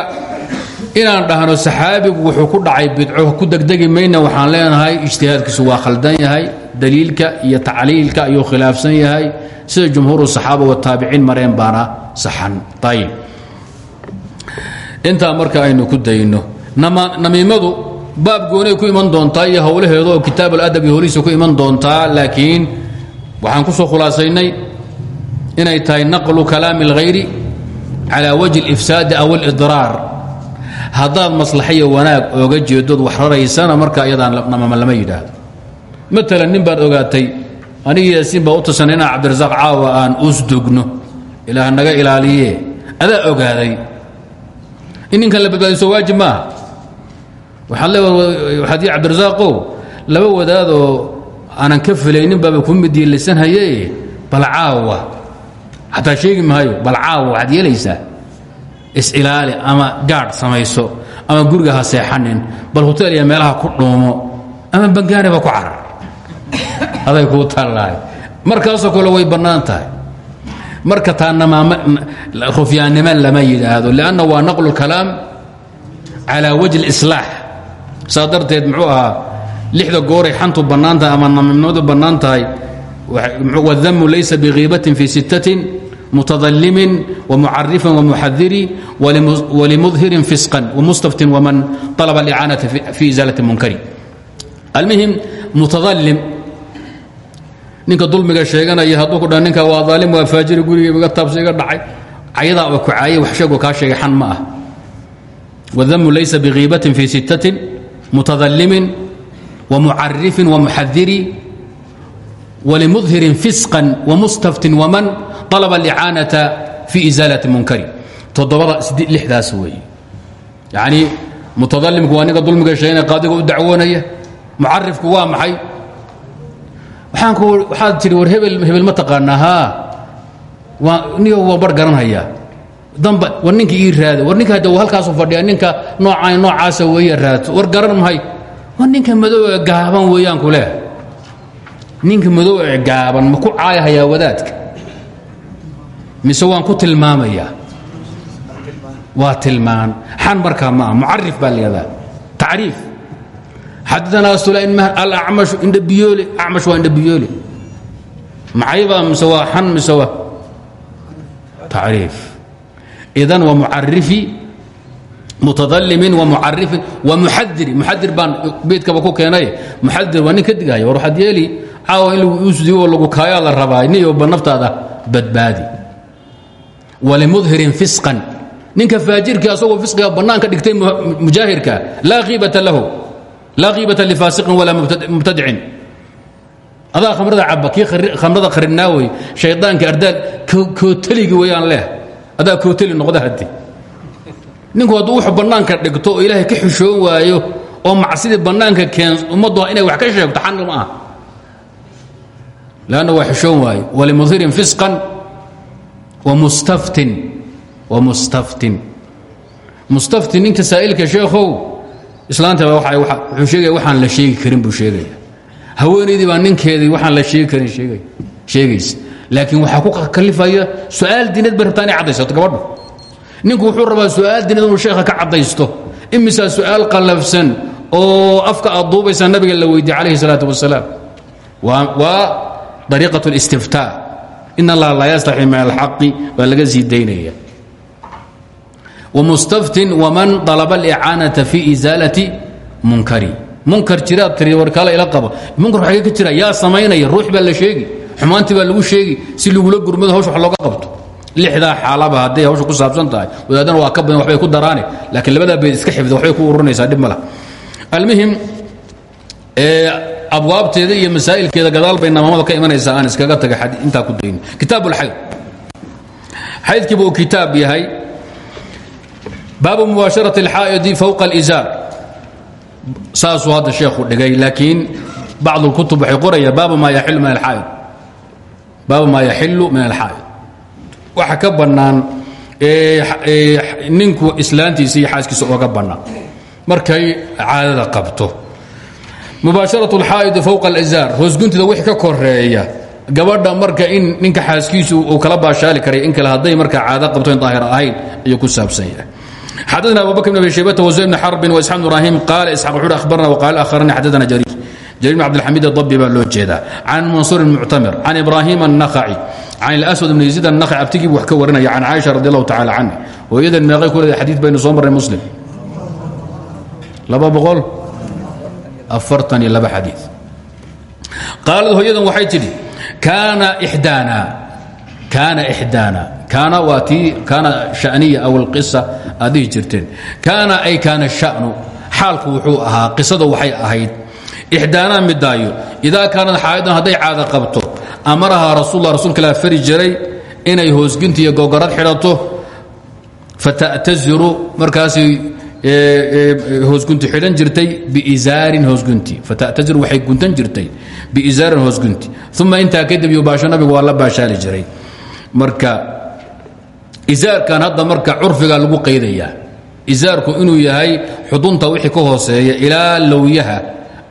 Speaker 1: inaan dhahno saxaabigu wuxuu ku dhacay bidco ku degdegi mayna waxaan leenahay ijtihaadkiisu waa khaldan yahay daliilka iyo tacliilka ayuu khilaafsan yahay sida jumhuuru saxaaba wataabiciin mareen baana saxan ayib intaa marka aynu ku dayno namiimadu baab goonay ku iman doontaa iyo howlaheedu oo kitaab aladab iyo holihiisa ku iman doontaa laakiin waxaan ku soo khulaasaynay inay tahay naqlu kalaami اlhayri calى wajhi اlifsaadi aw اlidraar haddaad maslaxaiyo wanaag ooga jeedood wax raraysana marka iyadaan namama lama yidhaahdo. Maalan nin baad ogaatay anigii yaasiin baa u tashanay inaan caawa aan usdugno ilaah naga ilaaliye. Adaa ogaaday in ninkan la badbaadiso waajib maaha waxaad le waxaad ii cabdirasaaqow laba wadaadoo aanan ka filaynin baaba ku midiilisan haye bal caawa. Xataa sheegi maayo bal caawa iscilaali ama gaadh samayso ama guriga ha seexanin bal hotel iyo meelaha ku dhuumo ama bangaaniba ku carar. Aday kuu tallahay markaasoo kale way bannaan tahay. Marka taanamrufyaannimo lama yidhaahdo lianna waa naqlu lkalaam calaa wajhi islaax. Saa darteed muxuu ahaa lixda gooray xantu bannaan ama namimnimadu bannaan tahay wadamu laysa bikiibatin fii sittatin mutadalimin وmucarifin وmuxadiri walimudhirin fisqan وmustaftin wman طalba اlicaanaةa fi isaalati munkari almuhim mutadalim ninka dulmiga sheeganaya hadduu ku dha ninka waa aalim waa faajiri guriga iga taabsa iga dhacay cayadaa ba ku caayay wax sheego kaa sheegay xan ma ah wadamu laysa bigiibatin fi sittatin mutadalimin وmucarifin وmuxadiri lmudhirin fisqan wmustaftin wman alaba licaanata fi isaala munkari todobadalixdaas wey yanii mutadalimku waa ninka dulmiga sheegana qaadiga u dacwoonaya mucarifku waa maxay waxaad tihi war hebel hebel ma taqaanaa haa niga waa bar garanhaya damba war ninka ii raada war ninka hadda halkaasu fadhiya ninka noocaan noocaasa weeye raato war garan mahay war ninka madooga gaaban weeyaan ku leh ninka madow ee gaaban ma ku caayahayaa wadaadka? Mise waan ku tilmaamayaa waa tilmaan. Xan markaa ma ah mucarif baa layihahdaa tacriif. Xadana sulayn alacmash indhabiyoole acmash waa indhabiyoole maxaybaa mise waa xan mise waa? Tacriif. Idan waa mucarifi mutadalimin wa mucarifin wa muxadiri muxadir baan beydkaba ku keenay. Muxadir waa nin ka digaya war waxaad yeeli caawa in lagu usdigo oo lagu kaayaa la rabaa? Niyoba naftaada badbaadi. Walimudhirin fisqan. Ninka faajirkii asagoo fisqiga bannaanka dhigtay mujaahirka laa qiibata lahu. Laa qiibata lifaasiqin walaa mubtadicin. Adaa khamrada caba kii khamrada kharinaawey shaydaanka ardaal kooteligi weyaan leh. Adaa kooteli noqda haddi. Ninku hadduu wuxuu bannaanka dhigto oo ilaahay ka xishoon waayo oo macsidii bannaanka keen ummaddu inay wax ka sheegto xanni ma ah lanna waa xishoon waayo walimudhirin fisqan wamustaftin wamustaftin mustaftin ninka saa'ilka sheekhow islaanta wuxuu sheegaya waxaan la sheegi karin buu sheegaya haweenaydii baa ninkeedii waxaan la sheegi karin sheegay sheegaysa laakiin waxaa ku kalifaya su'aal diinad bay rabtaa inay caddaysato gabadhu ninku wuxuu rabaa su'aal diinad inuu sheekha ka caddaysto imisaa su'aal qallafsan oo afka aad duubaysaa nabiga la weydiye calayhi salaatu wasalaam waa ariiqat اlistiftaa in allaha laa yastaxi min alxaqi baa laga siidaynaya wmustaftin wman alaba alicaanata fi isaalati munkari. Munkar jiraad tiri warkaale ila aba munkar waga ka jira yaa samaynaya ruux baa la sheegi xumaantii baa lagu sheegi si lagula gurmado hawsh looga qabto. Lixdaa xaalaba hadday hawsha ku saabsan tahay. Wadaadana waa ka badan waxbay ku daraane. Laakiin labadaa beed iska xifda waxbay ku ururinaysaa dhib almuhim abwaabteeda iyo masaa'ilkeeda gadaal bay namaamada ka imanaysaa aan iskaga taga intaa ku dayn kitaab اlxayd xaydkiiba uu kitaab yahay baabu mubaasharaة اlxaa'idi fowqa اlizaar saasuu hadda sheekhu dhigay laakiin bacd اlkutub waxay qorayaan baabu maa yaxilu min alxaa'id baabu maa yaxilu min alxaa'id waxa ka bannaan ninku islaantiisa iyo xaaskiisa ooga bannaan markay caadada qabto mubaasharat alxaa'idi fowqa alizaar hoosguntida wix ka koreeya gabadha marka in ninka xaaskiisu uu kala baashaali karay in kale hadday marka caada qabto in daahir ahayn ayuu ku saabsan yahay. Xadana abubakr bn abi shaybata wazuy bn xarbin waisxaq bn ibraahim qaala isxaq wuxuuhi akhbarna waqaala akharani xadana jariir. Jariir bn cabdilxamiid adabi baa loo jeedaa. Can mansuur bn muctamir can ibraahim annakhaci can ilaswad bn yaziid annakhaci abtigii bu wax ka warinaya can caaisha radi allahu tacala canha hooyadan meeqay ku leedahay xadiid baynu soo marray muslim. Laba boqol? Afartan iyo laba xadiid qaalad hooyadan waxay tidhi kaana ixdaana kaana ixdaana kaana waa tii kaana shaniya aw alqisa aad dhihi jirteen. Kaana ay kaana shanu xaalku wuxuu ahaa qisada waxay ahayd ixdaanaa midaayo idaa kaanad xaa'idan hadday caada qabto amarahaa rasuullah rasuulka laa fari jiray inay hoosginta iyo gogarad xidhato fata'taziru hoosgunti xidhan jirtay biizaarin hoosgunti. Fata'taziru waxay guntan jirtay biizaarin hoosgunti. Uma intaa kadib yubaasho nabigu waa la jiray. Marka izaarkan hadda marka curfiga lagu qaydayaa izaarku inuu yahay xudunta wixii ka hooseeya ilaa lowyaha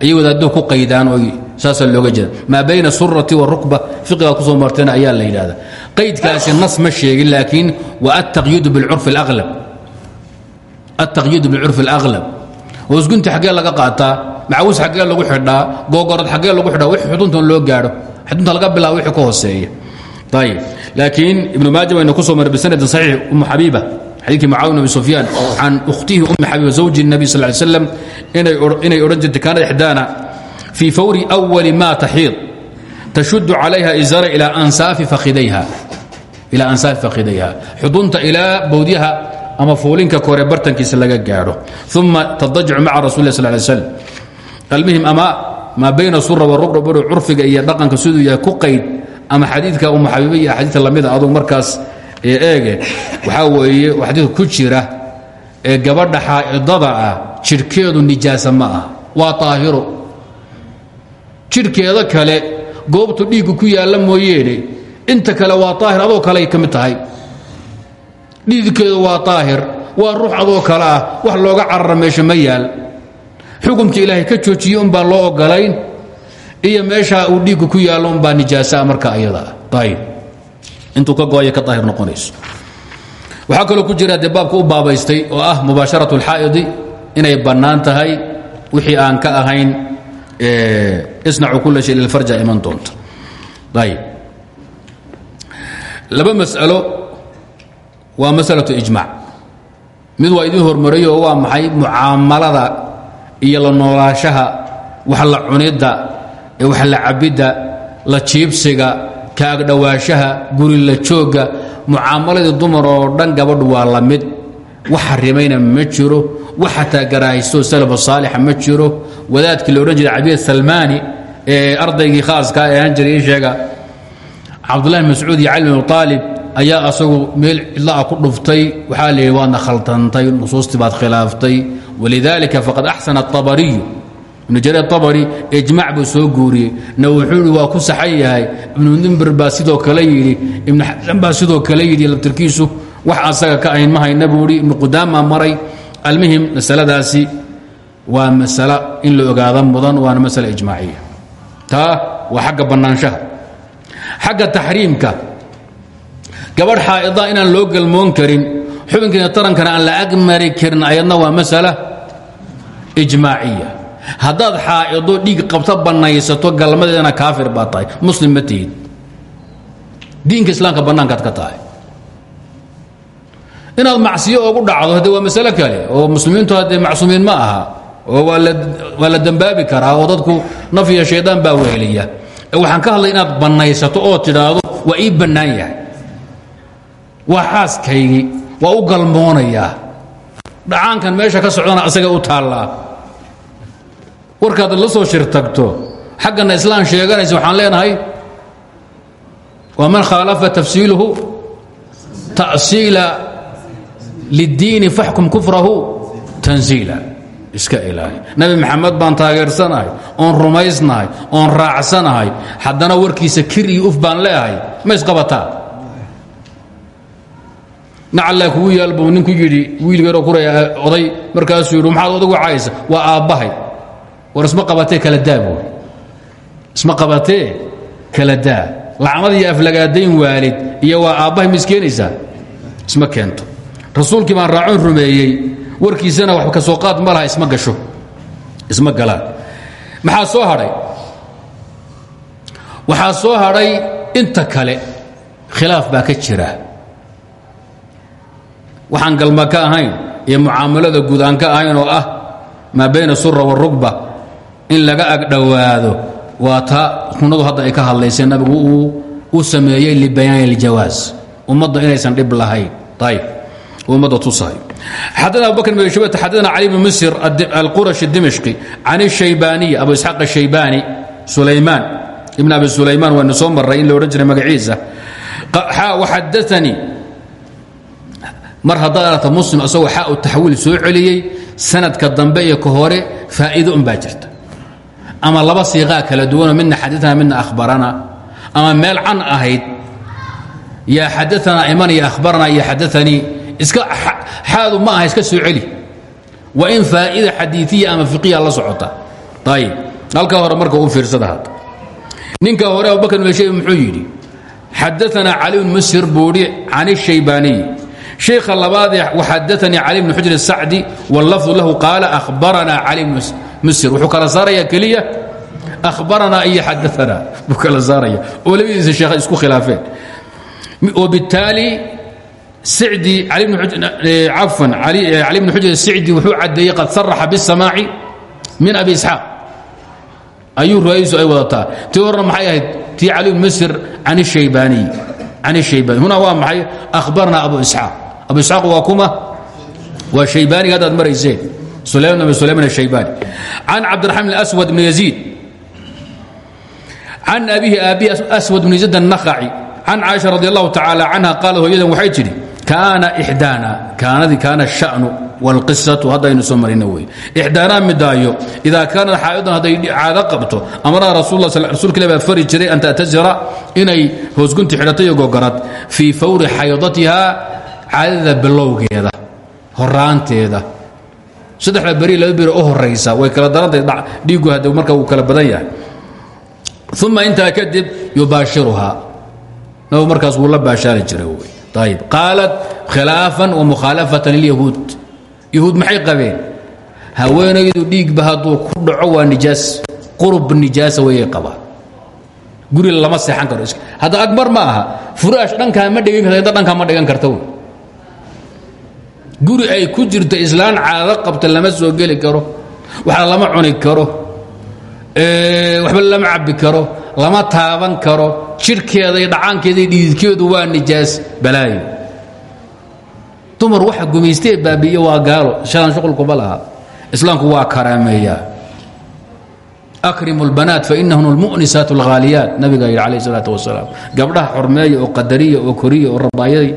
Speaker 1: ayay wadaadduhu ku qaydaan oy saasaa looga jeeda. Maa bayna surati warukba fiqiga ku soo marteen ayaa la yidhahda qaydkaasi nas ma sheegin laakiin wa attaqyiidu bilcurfi اlaqlab altaqyiidu bilcurfi اlaqlab hoosgunti xaggee laga qaataa macawis xaggee lagu xidhaa googorad xaggee lagu xidhaa wix xuduntan loo gaadho xudunta laga bilaabo wixii ka hooseeya ayib laakiin ibnu maaja wayna ku soo maray bisanadin saxiix umu xabiiba xadiidkii mucaawiya abi sufyaan can ukhtihi ummi xabiiba zawji الnabi sal ly slam inay odhan jirtay kaanad ixdaana fii fawri أwali ma taxiid tashudu calayha izara ilaa ansaafi fakhidayha ilaa ansaafi fakhidayha xudunta ilaa bowdyaha ama fuulinka kore bartankiisa laga gaadho. Uma tadajacu maca rasul lah sl lay slam almuhim ama maa bayna sura warubra baro curfiga iyo dhaqanka siduu yahay ku qayd ama xadiidka umu xabiiba iyo axaadiidta lamida adug markaas eege waxaa weeye xadiidka ku jira ee gabadha xaa'idada ah jidhkeedu nijaasa ma ah waa taahiro jidhkeeda kale goobtu dhiiggu ku yaalla mooyeene inta kale waa taahir adoo kale ay ka mid tahay dhiidkeedu waa taahir waa ruux adoo kale ah wax looga carara ma yaal. Xukumkii ilaahay ka joojiye un baan loo ogolayn iyo meeshaa uu dhiiggu ku yaallo unbaa nijaasaa marka ayada ah. Ayib intuu ka go'aya ka daahir noqonayso. Waxaa kaloo ku jira dee u baabaystay oo ah mubaasharat اlxaa'idi inay bannaan tahay wixii aan ka ahayn isnacu kula shay lilfarja iman doonta. Ayib laba mas'alo waa masalaة ijmac mid waa idin hormarayo oo waa maxay mucaamalada iyo la noolaashaha wax la cunidda wax la cabidda la jiibsiga ka agdhowaashaha guri la joogga mucaamaladii dumar oo dhan gabadhu waa la mid. Wax xarimayna ma jiro wax xataa garaahistoo salafo saalixa ma jiro. Wadaadkii la odhan jiray cabid salmaani ee ardaygii khaaska ee ahaan jiray ii sheega cabdullahi mascuud iyo cali bin aalib ayaa asagu meel cidla'a ku dhuftay. Waxaa la yidhi waadna khaldantay nusuustii baad khilaaftay. Walidaalika faqad axsana atabariyu ibnu jarir abari ijmac buu soo guuriyey. Na wuxuu i waa ku saxan yahay. Ibnu nimber sidoo kale yidhi ibnu xasan baa sidoo kale yidhi laftirkiisu wax asaga ka ahayn ma hayna buu ihi ibnu maray. Almuhim masaladaasi waa masalo in la ogaada mudan waana masala ijmaaciya taa waa xagga bannaanshaha xagga taxriimka gabadh xaa'ida inaan loo galmoon karin. Xubinkiina tarankana aan la agmari karin ayadna waa masala ijmaaciya. Haddaad xaa'ido dhiig qabta bannaysato galmadeedana kaafir baa tahay. Muslim ma tihid. Diinka islaamka bannaankaad ka tahay. Inaad macsiyo ogu dhacdo haddee waa masalo kale oo muslimiintu haddee macsuumiin ma aha oo waa la dembaabi karaa oo dadku naf iyo shaydaan baa weheliya waxaan ka hadlay inaad bannaysato oo tidhaahdo waa ii bannaan yahay waa xaaskaygii. Waa u galmoonayaa. Dhacaankan meesha ka socdana asaga u taallaa. Warkaad la soo shirtagto xaggana islaan sheeganaysa waxaan leenahay waman khaalafa tafsiiluhu ta'siila liddiini faxkum kufrahu tansiila iska ilaali nabi maxamed baan taageersanahay oon rumaysnahay oon raacsanahay. Haddana warkiisa kir uf baan leeahay ma isqabataa nacallaa kugu yaal buu ninku yidhi wiilgeeroo kuraya oday. Markaasuu yidhi maxaad odagu caysa waa aabbahay. War isma qabatee kala daa isma qabatee kala daa. Lacnad iyo waalid iyo waa aabbahay ma isma keento. Rasuulkii baan raacon rumeeyey. Warkiisana wax ka soo qaad ma isma gasho. Isma galaan maxaa soo hadhay? Waxaa soo hadhay inta kale khilaaf baa ka jira waxaan galma ka ahayn iyo mucaamalada guud aan ka ahayn oo ah maa bayna sura warugba in laga agdhowaado waa taa runadu hadda ay ka hadlaysay nabigu uu u sameeyey libayaani اljawaas ummadda inaysan dhib lahayn ayb ummadda tusahay xadana abubakr bn shubata xadana cali bn misr alqurashi dimashqi can الshaybaaniy abu isxaaq الshaybaani sulaymaan ibn abi sulaymaan waynu soo maray in la odhan jiray magaciisa waxadaanii mar haddaad aragta muslim asagoo xaa u taxwiil soo celiyey sanadka dambe iyo ka hore faa'iido un baa jirta. Ama laba siiqaa kala duwanoo midna xadaana midna ahbarana ama meel can ahayd yaa xadaanaa iman iyo ahbarana iyo xadaanii iska xaadu ma iska soo celi. Waa in faa'ida xadiiiya ama fiqiya la socota. Ayib halkaa hore marka u fiirsada hadda ninka hore abubakr ibn muxuu yidhi xadaanaa cali bn musir buuhi can الshaybaaniy sheikha labaadee waxadaanii cali bnu xujr sacdi wallafdu lahu qaala ahbaranaa cali bnu musir wuxuu kala saaraya keliya ahbaranaa iyo xadaanaa buu kala saaraya oo labadiisa sheekha isku khilaafeen. Wbitaali sicdi cafan cali bnu xujr sicdi wuxuu caddeeyey qad saraxa bisamaaci min abi isxaaq. Ayuu ruwaayadiisu ay wadataa. Tii horena maxay ahayd? Tii cali bnu musir can shaybaniy huna waa maxay? Ahbarna abu isxaaq abu isxaaq waa kuma waa shaybaaniga haddaad marayseen sulaym abi sulaymn ashaybani can cabdiraxmaan aswad bn yaziid can abihi aabihi aswad bn yaziid annakhaci can caaisha radi allahu tacaala canha qaala hooyadan waxay tidhi kaana ixdaana kaanadi kaana shanu wlqisatu haddaynu soo marina wey. Ixdaanaa midaayo idaa kaanad xaa'idan hadday caado qabto amaraha rasuulka ilah baa fari jiray an ta'tazira inay hoosgunti xidhatay iyo gogarad fii fawri xaydatiha caadada bilowgeeda horaanteeda saddexda beri laba beri u horaysa way kala darantahay dhiiggu hadda marka uu kala badan yahay. Uma intaa kadib yubaashiruhaa. Nabigu markaas wuu la baashaari jiray wy ayb qaalat khilaafan wamukhaalafatan lilyahuud yahuud. Maxay qabeen? Haweenaydu dhiigba hadduu ku dhaco waa nijaas qurub nijaasa wayay qabaan guri lama seexan karo hadda akbar ma aha furaash dhankaa ma dhigan karta inta ma dhigan karta guri ay ku jirto islaan caado qabta lama soo geli karo waxna lama cuni karo waxba lama cabbi karo lama taaban karo jidhkeeda iyo dhacaankeeda iyo dhiidkeedu waa nijaas balaayo dumar waxa gumaystee baabi'iye waa gaalo shalan shuqulkuma laha islaamku waa karaameeyaa akrimu اlbanaat fainahuna اlmu'nisaat اlghaaliyaat nabiga yidhi alayh الsalaaة wasalaam gabdhaha xormeeya oo qadariya oo koriya oo rabaayay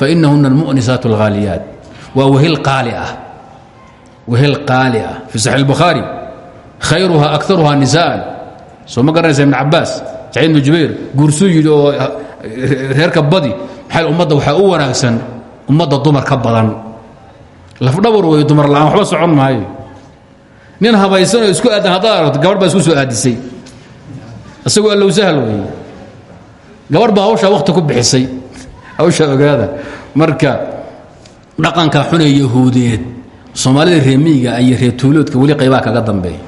Speaker 1: fainahuna اlmu'nisaat اlghaaliyaat waa wehel qaali ah. Ah. Fi saxiix اlbukhaari khayruha akaruha nisaan soo ma garanaysa ibn cabaas saciid ibnu jubayr oo reerka badi maxay ummadda waxaa u wanaagsan? Ummadda dumar ka badan. Lafdhabar wey dumar la'aan waxba socon maayo. Nin habaysan oo isku aadan haddaad aragto isku soo aadisay. Isagoo allow sahal weeye. Gabadh baa hawshaa ku bixisay. <laughs> Hawshaa ogaada. Marka dhaqanka xunee yahuudeed soomaalida reemiyiga iyo reer tuuloodka weli qaybaa kaga dambeeya.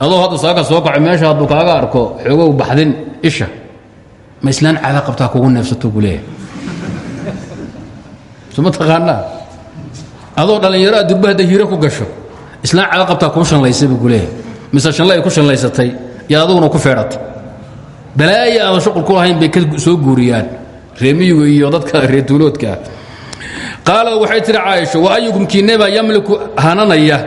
Speaker 1: Adoo hadda saaka soo kaco meesha hadduu kaaga arko xoogow baxdin isha. Ma islaan caada qabtaa kugu neefsato gu leeyahay. Suma taqaanaa? Adoo dhallinyaro aad durba hadda hiiro ku gasho islaan caada qabtaa kuu shanlaysay buu ku leeyahay. Mise shanle ay ku shanlaysatay iyo aduguna ku feedhatay balaaya aadan shuqul ku lahayn bay ka soo guuriyaan. Reemiyigu iyo dadka reer tuuloodkaa qaalad waxay tihi wa ayukum kiinebaa yamliku hananaya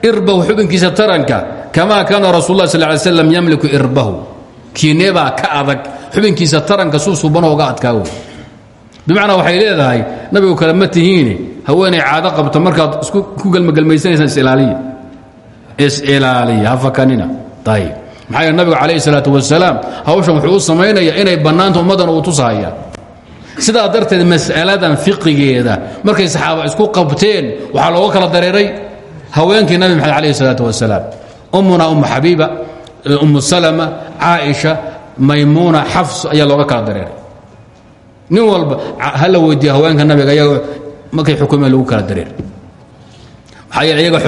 Speaker 1: irbahu xubinkiisa taranka kama kaana rasul lah sal ly slam yamliku irbahu. Kiinebaa ka adag xubinkiisa taranka suu suubano oga adkaa bimacnaa waxay leedahay nabigu kale ma tihiine haweenay caado qabto markaad ku gelmagelmaysanaysaan isilaaliya is-ilaaliya ha fakanina. Ayib maxaa nabigu calayhi salaatu wasalaam hawshan wuxuu u samaynaya inay bannaanta ummaddan uu tusahaya sidaa darteed mas'aladan fiqigeeda markay saxaaba isku qabteen waxaa looga kala dareeray haweenkii nabi maxamed alayh salaatu wasalaam ummuna umu xabiiba umu salama caaisha maymuuna xafs ayaa looga kala dareeray. Nin walba ha la weydiiya haweenka nabiga ayaga markay xukumeen lagu kala dareer maxaa yeele iyaga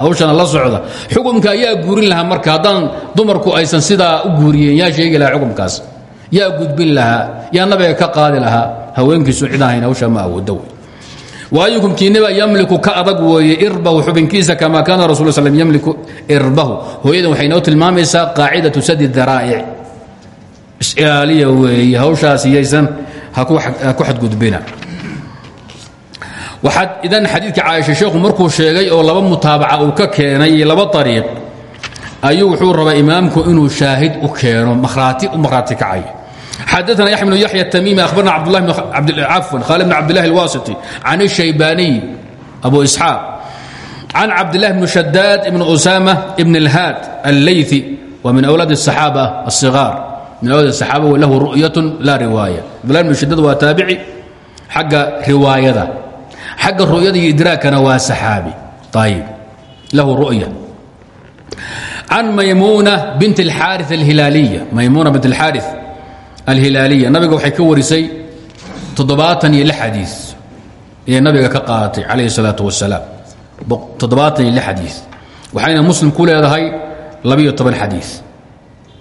Speaker 1: hawshana la socda. Xukumka ayaa guurin lahaa marka haddaan dumarku aysan sidaa u guuriyeen yaa sheegi lahaa xukumkaas yaa gudbin lahaa yaa nabiga ka qaadi lahaa haweenkiisu cidaan hawsha ma awoodo wey waayukum kiinaba yamliku ka adag weeye irbahu xubinkiisa kama kaana rasul sl yamliku irbahu. Hooyadan waxay noo tilmaamaysaa qaacidatu sadi daraa'ic. Is-ilaaliya weeye hawshaas yaysan ha ku xadgudbina. Waxaad idan xadiidka caaisha sheekhu markuu sheegay oo laba mutaabaca uu ka keenay laba ariiq ayuu wuxuu rabaa imaamku inuu shaahid u keeno makhraati u makhraati kacay xadaثna yaxya bn yaxya التmimi akhbarna cafwan khaalid bn cabd اllahi اlwasiti can الshaybaniy abu isxaaq can cabdillahi bn shadaad ibn usama ibn اlhaad allayثi wa min awlaad الصaxaaba الصiغaar min awlaad الصaxaaba lahu ru'yaة la riwaaya cabdillahi bn shadaad waa taabici xagga riwaayada xagga ru'yada iyo idraagkana waa saxaabi ayib lahu ru'ya can maymuuna bint اlxaari alhilaaliya maymuuna bint اlxaari alhilaaliya. Nabiga waxay ka warisay toddobaatan iyo xadii ayay nabiga ka qaadatay calayhi salaatu wasalaam toddobaatan iyo xadii waxayna muslim ku leedahay labiyo toban xadii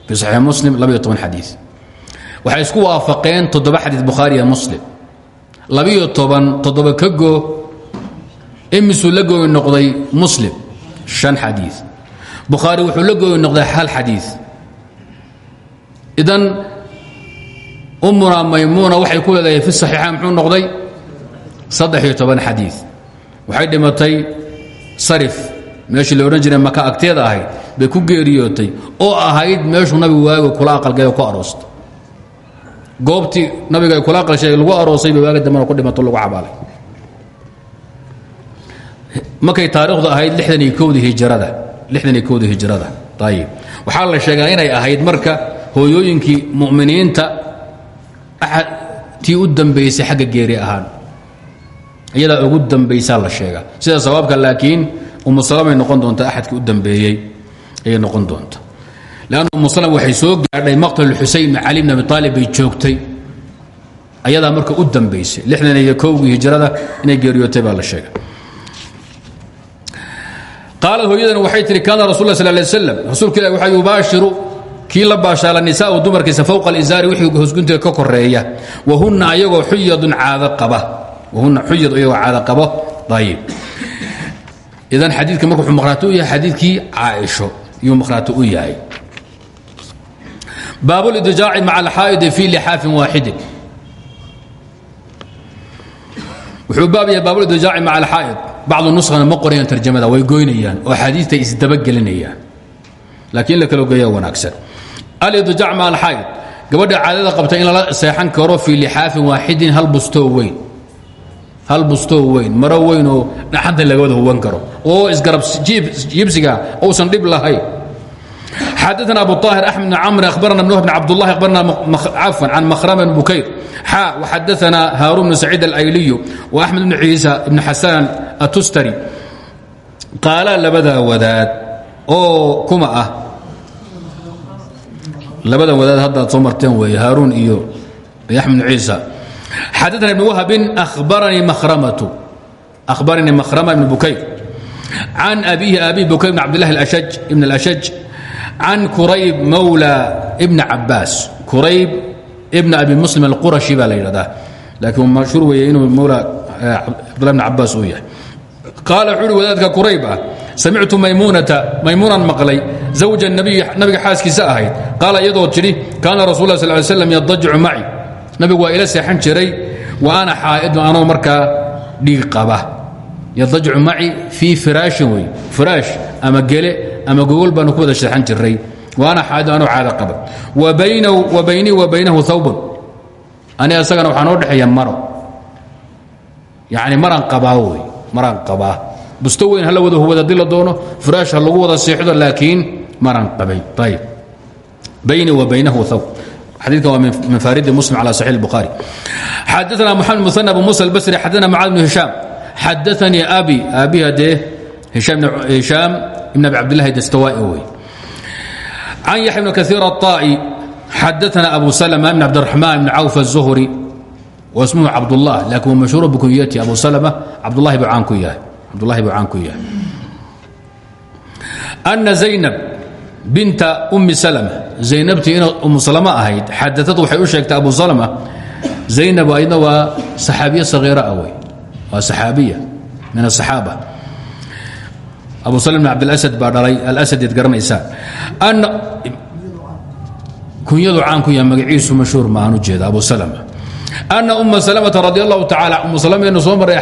Speaker 1: fii saxiix muslim labiyo toban xadii waxay isku waafaqeen toddoba xadiid bukhaariya muslim. Labiyo toban toddoba ka goo imisuu la gooyi noqday muslim shan xadii bukhaari wuxuu la gooyi noqday hal xadii idan ummuna maymuuna waxay ku leedahay fi saxiixa muxuu noqday saddex iyo toban xadiis. Waxay dhimatay sarif meeshii la odhan jiray maka agteeda ahayd bay ku geeriyootay oo ahayd meeshuu nabigu waaga kula aqalgeeyo ku aroostay goobtii nabiga ay kula aqalshay lagu aroosay bay waaga dambena ku dhimato lagu cabaalay. Markay taariikhdu ahayd lixdan iyo kowdii hijrada lixdan iyo kowdii hijrada. Ayib waxaa la sheegaa inay ahayd marka hooyooyinkii mu'miniinta tii u dambaysay xagga geeri ahaan. Iyadaa ugu dambaysaa la sheegaa. Sida sabaabka laakiin umu salamay noqon doonta axadkii u dambeeyey ayay noqon doonta leanna umu salam waxay soo gaadhay maqtal xusein bin cali bn abi aalib bay joogtay. Ayadaa marka u dambaysay lixdan iyo kowgii hijrada inay geeriyootay baa la sheegay qaalad hooyadana waxay tihi kaana rasul la sal lay slam rasuulka ilah waxaa yubaashiru kii la baashaala nisaau dumarkiisa fowqa alizaari wixii hoosguntiga ka koreeya wahunna ayagoo xuyadun caado qaba. Wahunna xuyad iyagoo caado qabo. Ayib idan xadiidka marka wuxuu maqhraati u yahay xadiidkii caaisho iyuu maqhraati u yahay. Baab lidjaaci maca alxaa'idi fii lixaafin waaxidin wuxuu baab yahay baabulidjaaci maca alxaa'id bacdu nuskhana ma qorayaan tarjamada way goynayaan oo xadiidta isdabagelinayaan laakiin in la kala geeya wanaagsan alidjaac maca alxaa'id gabadha caadada qabta in lala seexan karo fii lixaafin waaxidin hal bustoo weyn hal bustoo weyn maro weyn oo dhaxanta laga wada huwan karo oo isgarab jibsiga uusan dhib lahayn xadaثna abu طاhir أحmed بن cmr أhbarna بن بن cabdالlahi أhbarna cafا can mhrm بn bukayr xa وxadaثna haaruun بن سacيid الأyliyu وأحmed بن ciisa بn xasan الtustari qaala labadaa wadaad oo kuma ah labadan wadaad haddaad soo marteen wey haaruun iyo axmed ciisa. Xadana ibn wahbin baranii mahrama ibn bukayr. Can abiihi abi bukayr bn cabdlahi ibn اlashaj can kurayb mawla ibni cabaas kurayb ibn abi muslim alqurashi baa la yidhahdaa. Laakiin mashhuur mawla eh, cabdullah bn cabaas uu yahay. Qaala wadaadka kurayb ah, samictu maymuunata maymuunan maqlay zawja nabiga xaaskiisa ahayd. qaala iyadoo tidhi kaana rasul sal ly slam yadajicu maci nabigu waa ila seexan jiray wa ana xaa'idun anoo markaa dhiig qaba yadajicu maci fii firaashin wey firaash ama gele ama gogol baanu ku wada seexan jiray waana xaado anuu caado qaba wa baynii wa baynahu awbun ani asagana waxaa noo dhexeeya maro yani maraan qabaa wey maraan qabaa busto weyn hala wada huwada hadii la doono firaash ha lagu wada seexdo laakiin maraan qabay ayb baynii wa baynahu awb xadiikan waa min faaridi muslim calى saxiix الbukhaari xadaثna moxamed musan abu musa albasri xadaثna mucaad bn hishaam xadaثanii abi aabiha dee hishaam ibn abi cabdillahi dastawaa'i wey can yaxya bn kaiir الطaa'i xadaثna abu salma ibn cabdiraxmaan ibn cawf الzuhri wasmuhu cabdullah laakin wa mashhuur bikunyati abu salma cabdulahi buu caan ku yahay cabdullahi buu caan ku yahay. Binta umi salma zaynabtii ina umu salma ahayd xadaad waxay u sheegtay abu salma zaynab ayadna waa saxaabiye sahiira ah wey waa saxaabiya min asaxaaba abu salm bn cabdilasad baa dhalay alasadeed garanaysaa ana kunyadu caan ku yahay magaciisu mashhuur maahan ujeeda abu salma ana uma salmata radi allahu tacaala umu salmaynu soo maray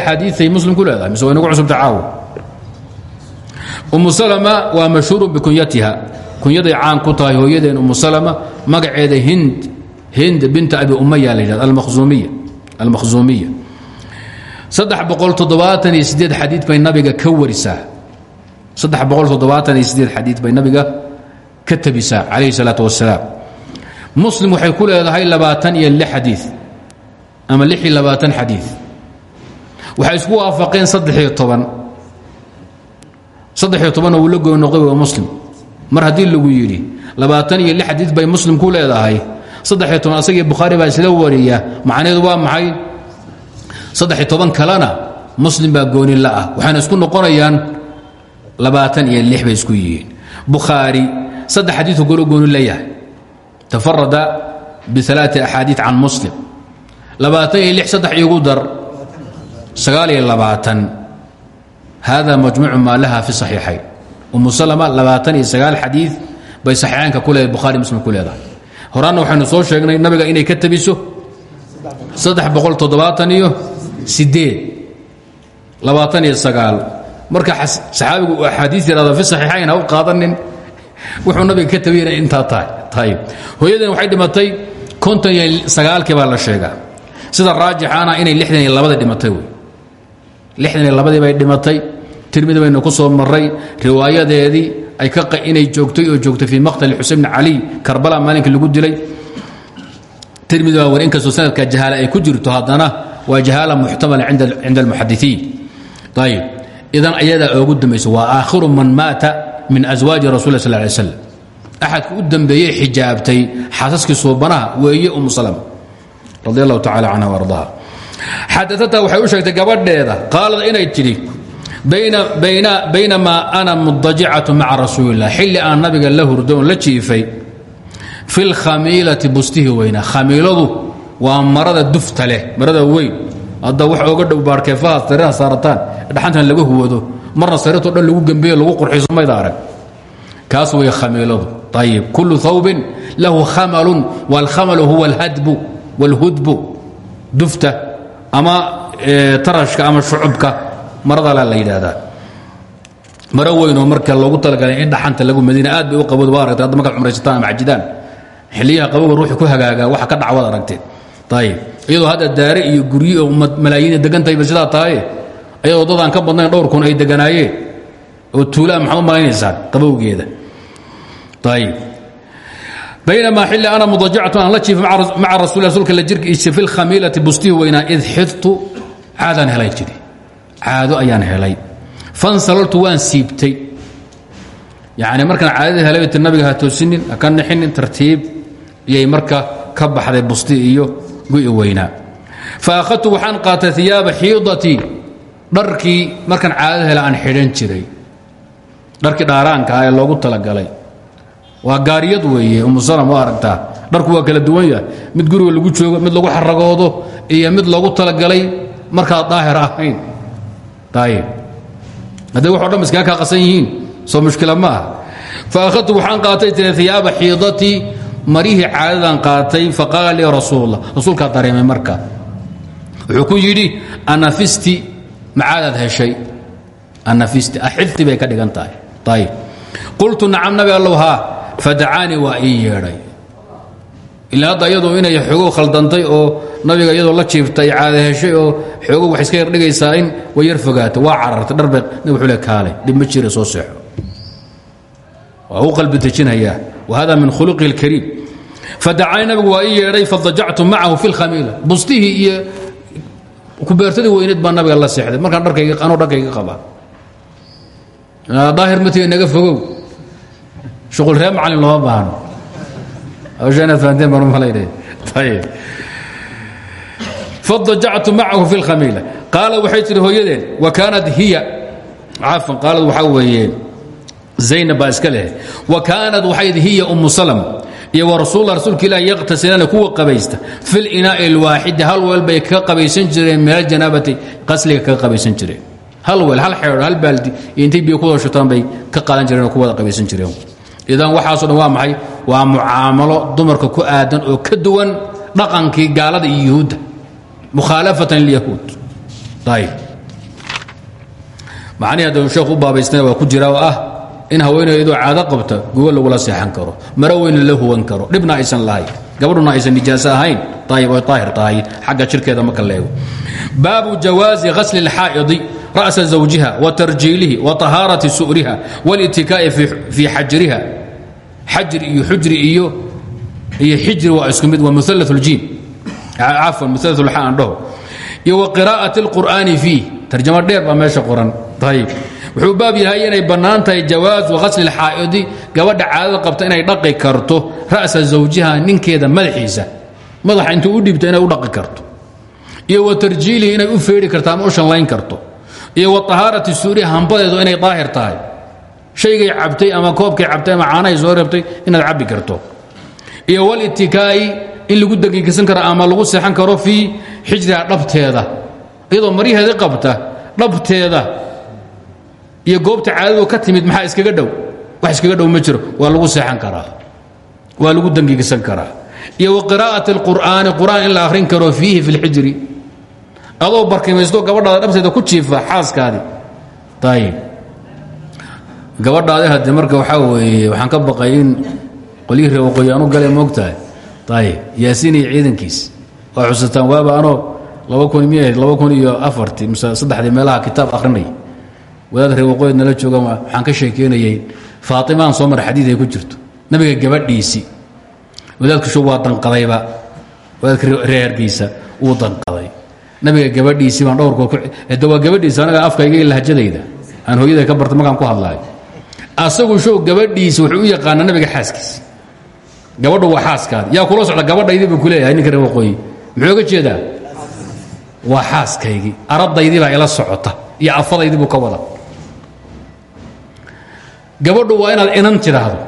Speaker 1: muslim ku leedahay mise way nagu cusubta caawo umu salma waa mashhuuru bikunyatiha kunyaday caan ku tahay hooyadeen umu salma magaceeda hind hind binta abi umaya la yidhahdo almakhzuumiya saddex boqol toddobaatan iyo sideed xadiid bay nabiga ka warisaa saddex boqol toddobaatan iyo bay nabiga ka tabisaa calayhi salaatu muslim waxay ku leedahay labaatan iyo lix xadiid ama lix iyo labaatan xadiid waxay isku waafaqeen saddex iyo toban. Saddex iyo tobanna wuu la goy noqday waa muslim. Mar haddii lagu yidhi labaatan iyo lix xadiid bay muslim ku leedahay. Saddexiyo toban asagii bukhaari baa isla wariya. Macnaheedu waa maxay? Saddexiyo toban kalena muslim baa gooni la ah. Waxayna isku noqonayaan labaatan iyo lix bay isku yihiin. Bukhaari saddex xadiiu golo gooni leeyahay tafarada bialaai axaadii can muslim labaatan iyo lix saddex iigu dar. Sagaal iyo labaatan. Hada majmuucu maa laha fi saxiixayn umu salama labaatan iyo sagaal xadii bay saxiixaynka ku leedahay bukhari muslim ku leedahay. Horaanna waxaynu soo sheegnay nabiga inay ka tabiso saddex boqol toddobaatan iyo sideed labaatan iyo sagaal. Marka saxaabigu uu axaadiis yihahdo fi saxiixayn ha u qaadanin wuxuu nabiga ka tabiyana intaa tahay. Hooyadan waxay dhimatay konton iyo sagaalkii baa la sheegaa sida raajixaana inay lixdan iyo dhimatay wey. Lixdan iyo bay dhimatay tirmidi baynu ku soo maray riwaayadeedii ay ka inay joogtay oo joogtay fii maqtali xusein cali karbala maalinkii lagu dilay. Tirmidi baa wari inkastoo sanadka jahaala ay ku jirto haddana waa jahaala muxtamala cinda almuxadisiin ayib idan ayadaa oogu dambaysa waa aakhiru man maata min aswaaji rasul sal lay slam axadka u dambeeyey xijaabtay xaasaskii suubanaha weeye umu salama radi allahu tacala canha ardaha. Xadaata waxay u sheegtay gabadheeda qaalad inay tidhi baynamaa ana mudajicatu maca rasuulilah xilli aan nabiga la hurdo oon la jiifay fi lkhamiilati bustihi weynaa khamiiladu waa marada dufta leh marada weyn. Hadda wax oga dhow baarkeefaha sariiraha saarataan dhaxantan laga huwado. Marna sariirto dhan lagu gembeeye lagu qurxiso mayda arag. Kaas wey khamiiladu. Ayib kullu thawbin lahu khamalun wاlkhamalu huwa اlhadbu wاlhudbu dufta ama tarashka ama shucubka maradala la yidhaahdaa maro weynoo marka loogu talagalay in dhaxanta lagu madiina aad bay u qabowda waa aragtay hadda markaad cumraysataan ama cajidaan xiliyaha qabowga ruuxi ku hagaagaa waxa ka dhacwad aragteen ayib iyadoo hadda daare iyo guryo oo malaayiina degantahayba sidaa tahay ayadoo dadaan ka badnayn dhowr kun ay deganaayeen oo u malaynaysaan qabowgeeda baynamaa xilli ana mudajacatu aan la jiifo maca rasul rasuulka la jirkiisa fi lkhamiilati bustihi weynaa id xidtu caadaan helay jiri caado ayaan helay fansalaltu waan siibtay yani markaan caadada helay ti nabiga ha toosinin haka nixinin tartiib iyay marka ka baxday busti iyo gu'i weynaa fa akhadtu waxaan qaatay iyaaba xiidatii dharkii markaan caadada hela aan xidhan jiray dharkii dhaaraanka ah ee loogu talagalay waa gaariyad weeye umu salam waa aragtaa. Dharku waa kala duwan yahay. Mid guriga lagu joogo mid lagu xaragoodo iyo mid loogu talagalay markaad daahir ahayn. Ayib hadday waxo dhan iskaa kaa qasan yihiin soo mushkila ma ah fa akhadtu waxaan qaatay tiri iyaaba xiidatii marihii caadadan qaatay faqaala lii rasuulullah. Rasuulkaa dareemay marka. Wuxuu ku yidhi anafisti macaadaad heshay. Anafisti axidti bay ka dhigan tahay. Ayib qultu nacam nabi allow haa fadacaanii waa ii yeedhay. Ilaa inay xoogow khaldantay oo nabiga iyadoo la jiiftay caada oo xoogow wax iska yar dhigaysaa in way yar fogaatay. Waa carartay nabig wuxuu le kaalay dhib ma soo seexo. Waa u qalbi dejinayaa wa hada min khuluqihi اlkariim fadacaanii nabigu waa ii yeedhay fadajactu macahu fi اlkhamiila bustihii iyo kubeertadii weyneed baa nabiga la seexday. Markaan dharkayga anoo dharkayga qabaa. Daahir matiga naga shuqul ree macalin looma baahno hawsha inaad fahanteen baan umalayna ayib fadajactu macahu fi اlkhamiila qaala waxay tihi hooyadeen wa kaanat hiya cafan qaalad waxaa weeye zaynab baa iska leh wa kaanat waxayd hiya umu salm iyo wa rasuullah rasuulka ilahi yaqtasilaana kuwa qabaysta fi linaa'i alwaaxidi hal weel bay kaga qabaysan jireen min aljanaabati qasliga kaga qabaysan jireen hal weel hal xeedho hal baaldi iyo intay kuwada shutaan bay ka qaadan jireen ku wada qabaysan jireen idan waxaaso dhan waa maxay waa mucaamalo dumarka ku aadan oo ka duwan dhaqankii gaalada iyo yuhuudda mukhaalafatan lilyahuud ayib macnihii hadda sheekhu u baabaystana waa ku jira oo ah in haweeneydoo caado qabta gugo lagula seexan karo maro weyna la huwan karo dhibna aysan lahayn gabadhuna aysan nijaaso ahayn ayib oy aahir tahay xagga jirkeeda marka leego baabu jawaazi hasli اlxaa'idi ra'sa zawjiha wa tarjiilihi wa طahaarati su'riha wاlittikaa'i fii xajriha xajir iyo xujri iyo iyo xijri waa isku mid waa mual jiim cafwan mual aan dhaho iyo qiraa'ati اlqur'aani fiih tarjamo dheer baa meesha qoran. Ayib wuxuu baab yahay inay bannaan tahay jawaazu hasli اlxaa'idi gabadha caadada qabta inay dhaqi karto ra'sa zawjiha ninkeeda madaxiisa. Madaxa intuu u dhibto inay u dhaqi karto. Iyo wa tarjiilihi inay u feedhi karto ama u shanlayn karto. Iyo wa ahaarati suuriha hambadeedu inay daahir tahay shaygay cabtay ama koobkay cabtay ama caanahay soo reebtay inaad cabbi karto. Iyo walittikaa'i in lagu degigisan karo ama lagu seexan karo fii xijriha dhabteeda. Iyadoo maryaheeda qabta dhabteeda. Iyo goobta caadadu ka timid maxaa iskaga dhow? Wax iskaga dhow ma jiro. Waa lagu seexan karaa. Waa lagu dangigisan karaa. Iyo wa اlqur'aani qur'aan la akhrin karo fiihi fi اlxijri adoo barkimaysto gabadhaada dhabteeda ku jiifa xaaskaadii ayib gabadhaadi hadde marka waxaa weeye waxaan ka baqay in qolyihii reer waqooyi anu gale moogtahay ayib ciidankiis waa xusataan waaba anoo laba kun miya laba kun iyo afartii mise saddexdii meelaha kitaab akhrinay wadaad waqooyi nala jooga waxaan ka sheekeynayay faatimaan soo mara xadiid ay ku jirto nabiga gabadhiisii wadaadkushu waa danqadayba wadaadka reer hargeysa wuu danqaday. Nabiga gabadhiisii baan dhowrkood de waa gabadhiisa anaga afkayga iyo lahjadayda aan hooyada ka barta markaan ku hadlaayo asagu show gabadhiisi wuxuu u yaqaanaa nabiga xaaskiisi gabadhu waa xaaskaadi yaa kula socda gabadhaydii buu ku leeyahay ninka reer waqooyi. Muxuu ga jeedaa? Waa xaaskaygii. Aradaydii baa ila socota. Iyo afadaydii buu ka wada. Gabadhu waa inaad inan tidhaahdo.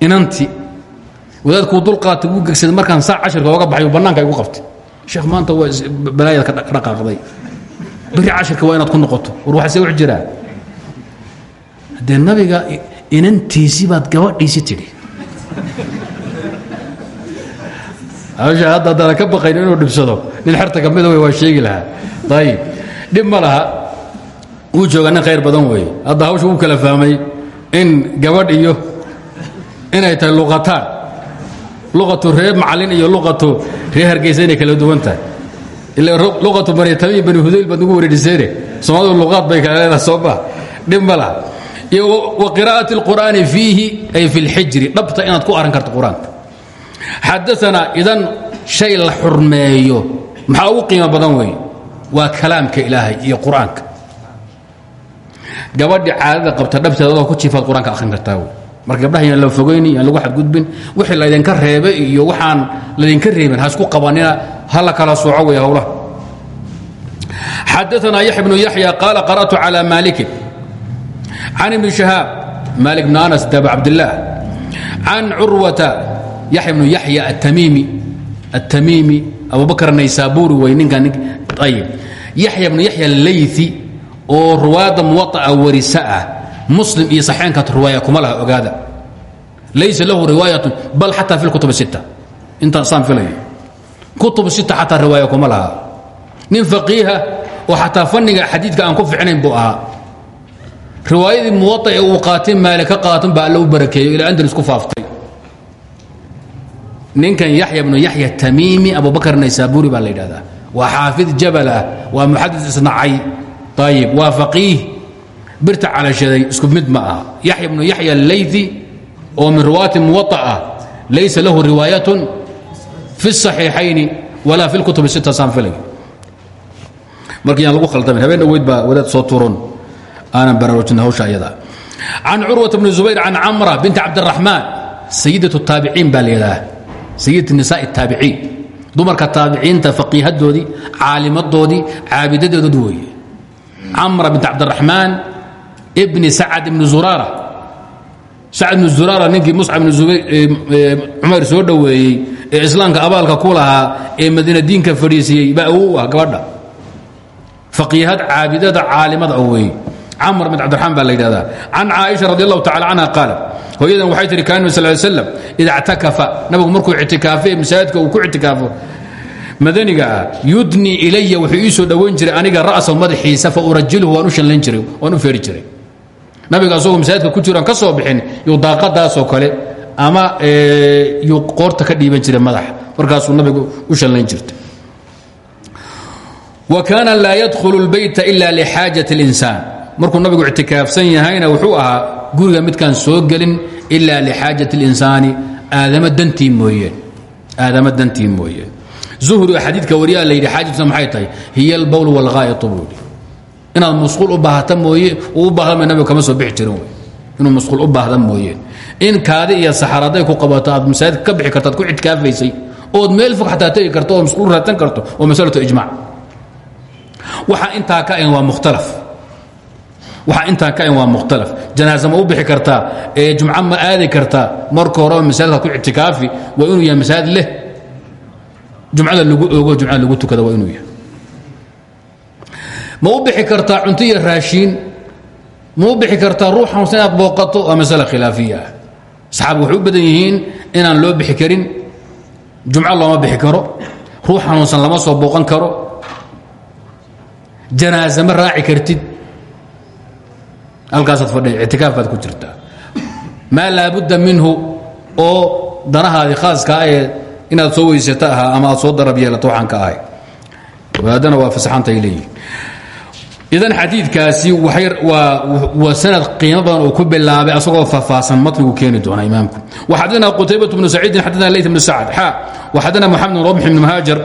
Speaker 1: Inanti. Wadaadkuu dulqaatay wuu gegsaday markaan saa cashirka ooga baxay bannaanka igu qabtay. Sheekh maanta waa balaayad ka dhaqaaqday. Beri cashirka waa inaad ku noqoto. War waxase wax jiraa haddee nabiga inantiisii baad gabadhiisi tidhi. Hawsha hadda haddaadan ka baqayn inuu dhibsado nin xerta ka mida wey waa sheegi lahaa. Ayib dhib ma laha. Wuu joogaa nin khayr badan weeye. Hadda hawsha wuu kala fahmay in gabadh iyo inay tahay luqataan. Luqatu reer macalin iyo luqatu reer hargeysa inay kala duwan tahay. Ila luqatu bani tamiim bani hudayl baad nagu wareeriseene soomaalidu luqaad bay kala leedahay soo ma dhib ma laha iyo wa qiraa'ati اlqur'aani fiihi ay fi اlxijri dhabta inaad ku aran karto qur-aanka xadaanaa idan shay la xurmeeyo maxaa ugu qiimo badan weeye waa kalaamka ilaahay iyo qur-aanka gabadhi caadada qabta dhabteeda adoo ku jiifaad qur-aanka akhrin kartaa wey marka gabdhaha yaan la fogayni yaan lagu xadgudbin wixii laydinka reebay iyo waxaan laydinka reebin ha isku qabanina ha la kala sooco wey howlaha xadaanaa yaxya bnu yaxya qaala qara'tu calى maalikin can ibni shahaab maalik bn anas daba cabdillaah can curwata yaxya bnu yaxya atamiimi abubakr naysaabuuri wey ninkan ayib yaxya bnu yaxya allaythi oo ruwaadda muwaطaca warisa ah muslim iyo saxeenkat riwaaya kuma laha ogaada laysa lahu riwaayatu bal xataa fi kutub sit intaasaan filaya kutub sit xataa riwaaya kuma laha nin faqiiha oo xataa fanniga xadiidka aan ku ficnayn buu ahaa riwaayadii muwaطa ee uu qaatay maali ka qaatan baa alla u barakeeyo ilaa andalus ku faaftay ninkan yaxya bnu yaxya tamiimi abubakr naysaabuuri baa la yidhahdaa waa xaafid jabal ah waa muxadis isnacay ayib waa faqiih birta calashaday isku mid ma aha yaxya bnu yaxya allaythi oo min riwaayati muwaطa ah laysa lahu riwaayatun fi الصaxiixayni walaa fi اlkutub sita saan filay marka yaan lagu khaldamin habeen dhoweyd baa wadaad soo turon aanan baraarujin hawsha ayada. Can curwata bni zubayr can camra binti cabdiraxmaan sayidatu taabiciin baa layidhaha sayidatu nisaa taabiciin. Dumarka taabiciinta faqiihadoodii caalimadoodii caabidadeedood weeye. Camra binti cabdiraxmaan ibni sacad ibni zuraara sacad ibni zuraara ninkii muscab ibni eh, eh, cumeyr soo dhoweeyey ee islaamka abaalka ku lahaa ee madiina diinka fadhiisiyey baa ugu ah gabadha. Faqiihad caabidada caalimada weeye camr bint cabdiraxmaan baa la yidhahdaa. Can caaisha radi allahu tacala canha qaalat hooyadan waxay tihi kaana nabi sal ly slam ida ictakafa nabigu markuu ictikaafay masaajidka uu ku ictikaafo madaniga ah yudni ilaya wuxuu ii soo dhowayn jiray aniga ra'sahu madaxiisa fa urajilhu waan u shanlayn jiray waan u feeri jiray. Nabiga asagoo masaajidka ku jiraan ka soo bixin yuu daaqadaasoo kale ama yuu qoorta ka dhiiban jiray madaxa. Markaasuu nabigu u shanlayn jirtay. Wa kaana laa yadkhulu اlbeyta ila lixaajat اlinsaan markuu nabigu ictikaafsan yahayna wuxuu ahaa guriga midkaan soo gelin ila lixaajat اlinsaani aadama dantii mooyeen aadama dantii mooyeen zuhriga xadiidka wariyaa la yidhi xaajatuna maxay tahay? Hiya albowl wاlghaa'it buu yidhi. Inaad musquul u baahata mooye u baahda nabiga kama soo bixi jirin inuu musquul u mooye. In kaadi iyo saxar ku qabato aad masaajidka ka bixi karto ku cidkaafaysay ood meel fog xataa karto oo musquul raadsan karto oo masalatu ijmac waxa intaa ka ayn waa mukhtalaf waxa intaan ka waa mukhtalaf. Janaaza ma u bixi kartaa ee jumco ma aadi kartaa marka horeba masaajidka ku ictikaafi waa inuu yahay masaajid leh. Jumcada lagu ogo jumcada lagu tukada waa inuu yahay. Ma u bixi kartaa cunto iyo raashiin ma u bixi kartaa ruux xanuunsan inaad booqato? Waa masale khilaafiya. Ah saxaabku waxay u badan yihiin inaan loo bixi karin. Jumco looma bixi karo. Ruux xanuunsan lama soo booqan karo. Janaaze ma raaci kartid halkaasaad fadhiya ictikaaf baad ku jirtaa maa laabudda minhu oo danahaadii khaaskaa ee inaad soo weysato ahaa ama aad soo darab yeelato waxaan ka ahay. Wadaadana waa fasaxantay leeyihiin idan xadiidkaasi waa sanad qiimo badan oo ku bilaabay asagoo faahfaahsan matnigu keeni doona imaamku. Waxadana qutaybat bnu saciidin xadana layt bnu sacd. Xa waxadana moxamed bn rabx bn muhaajar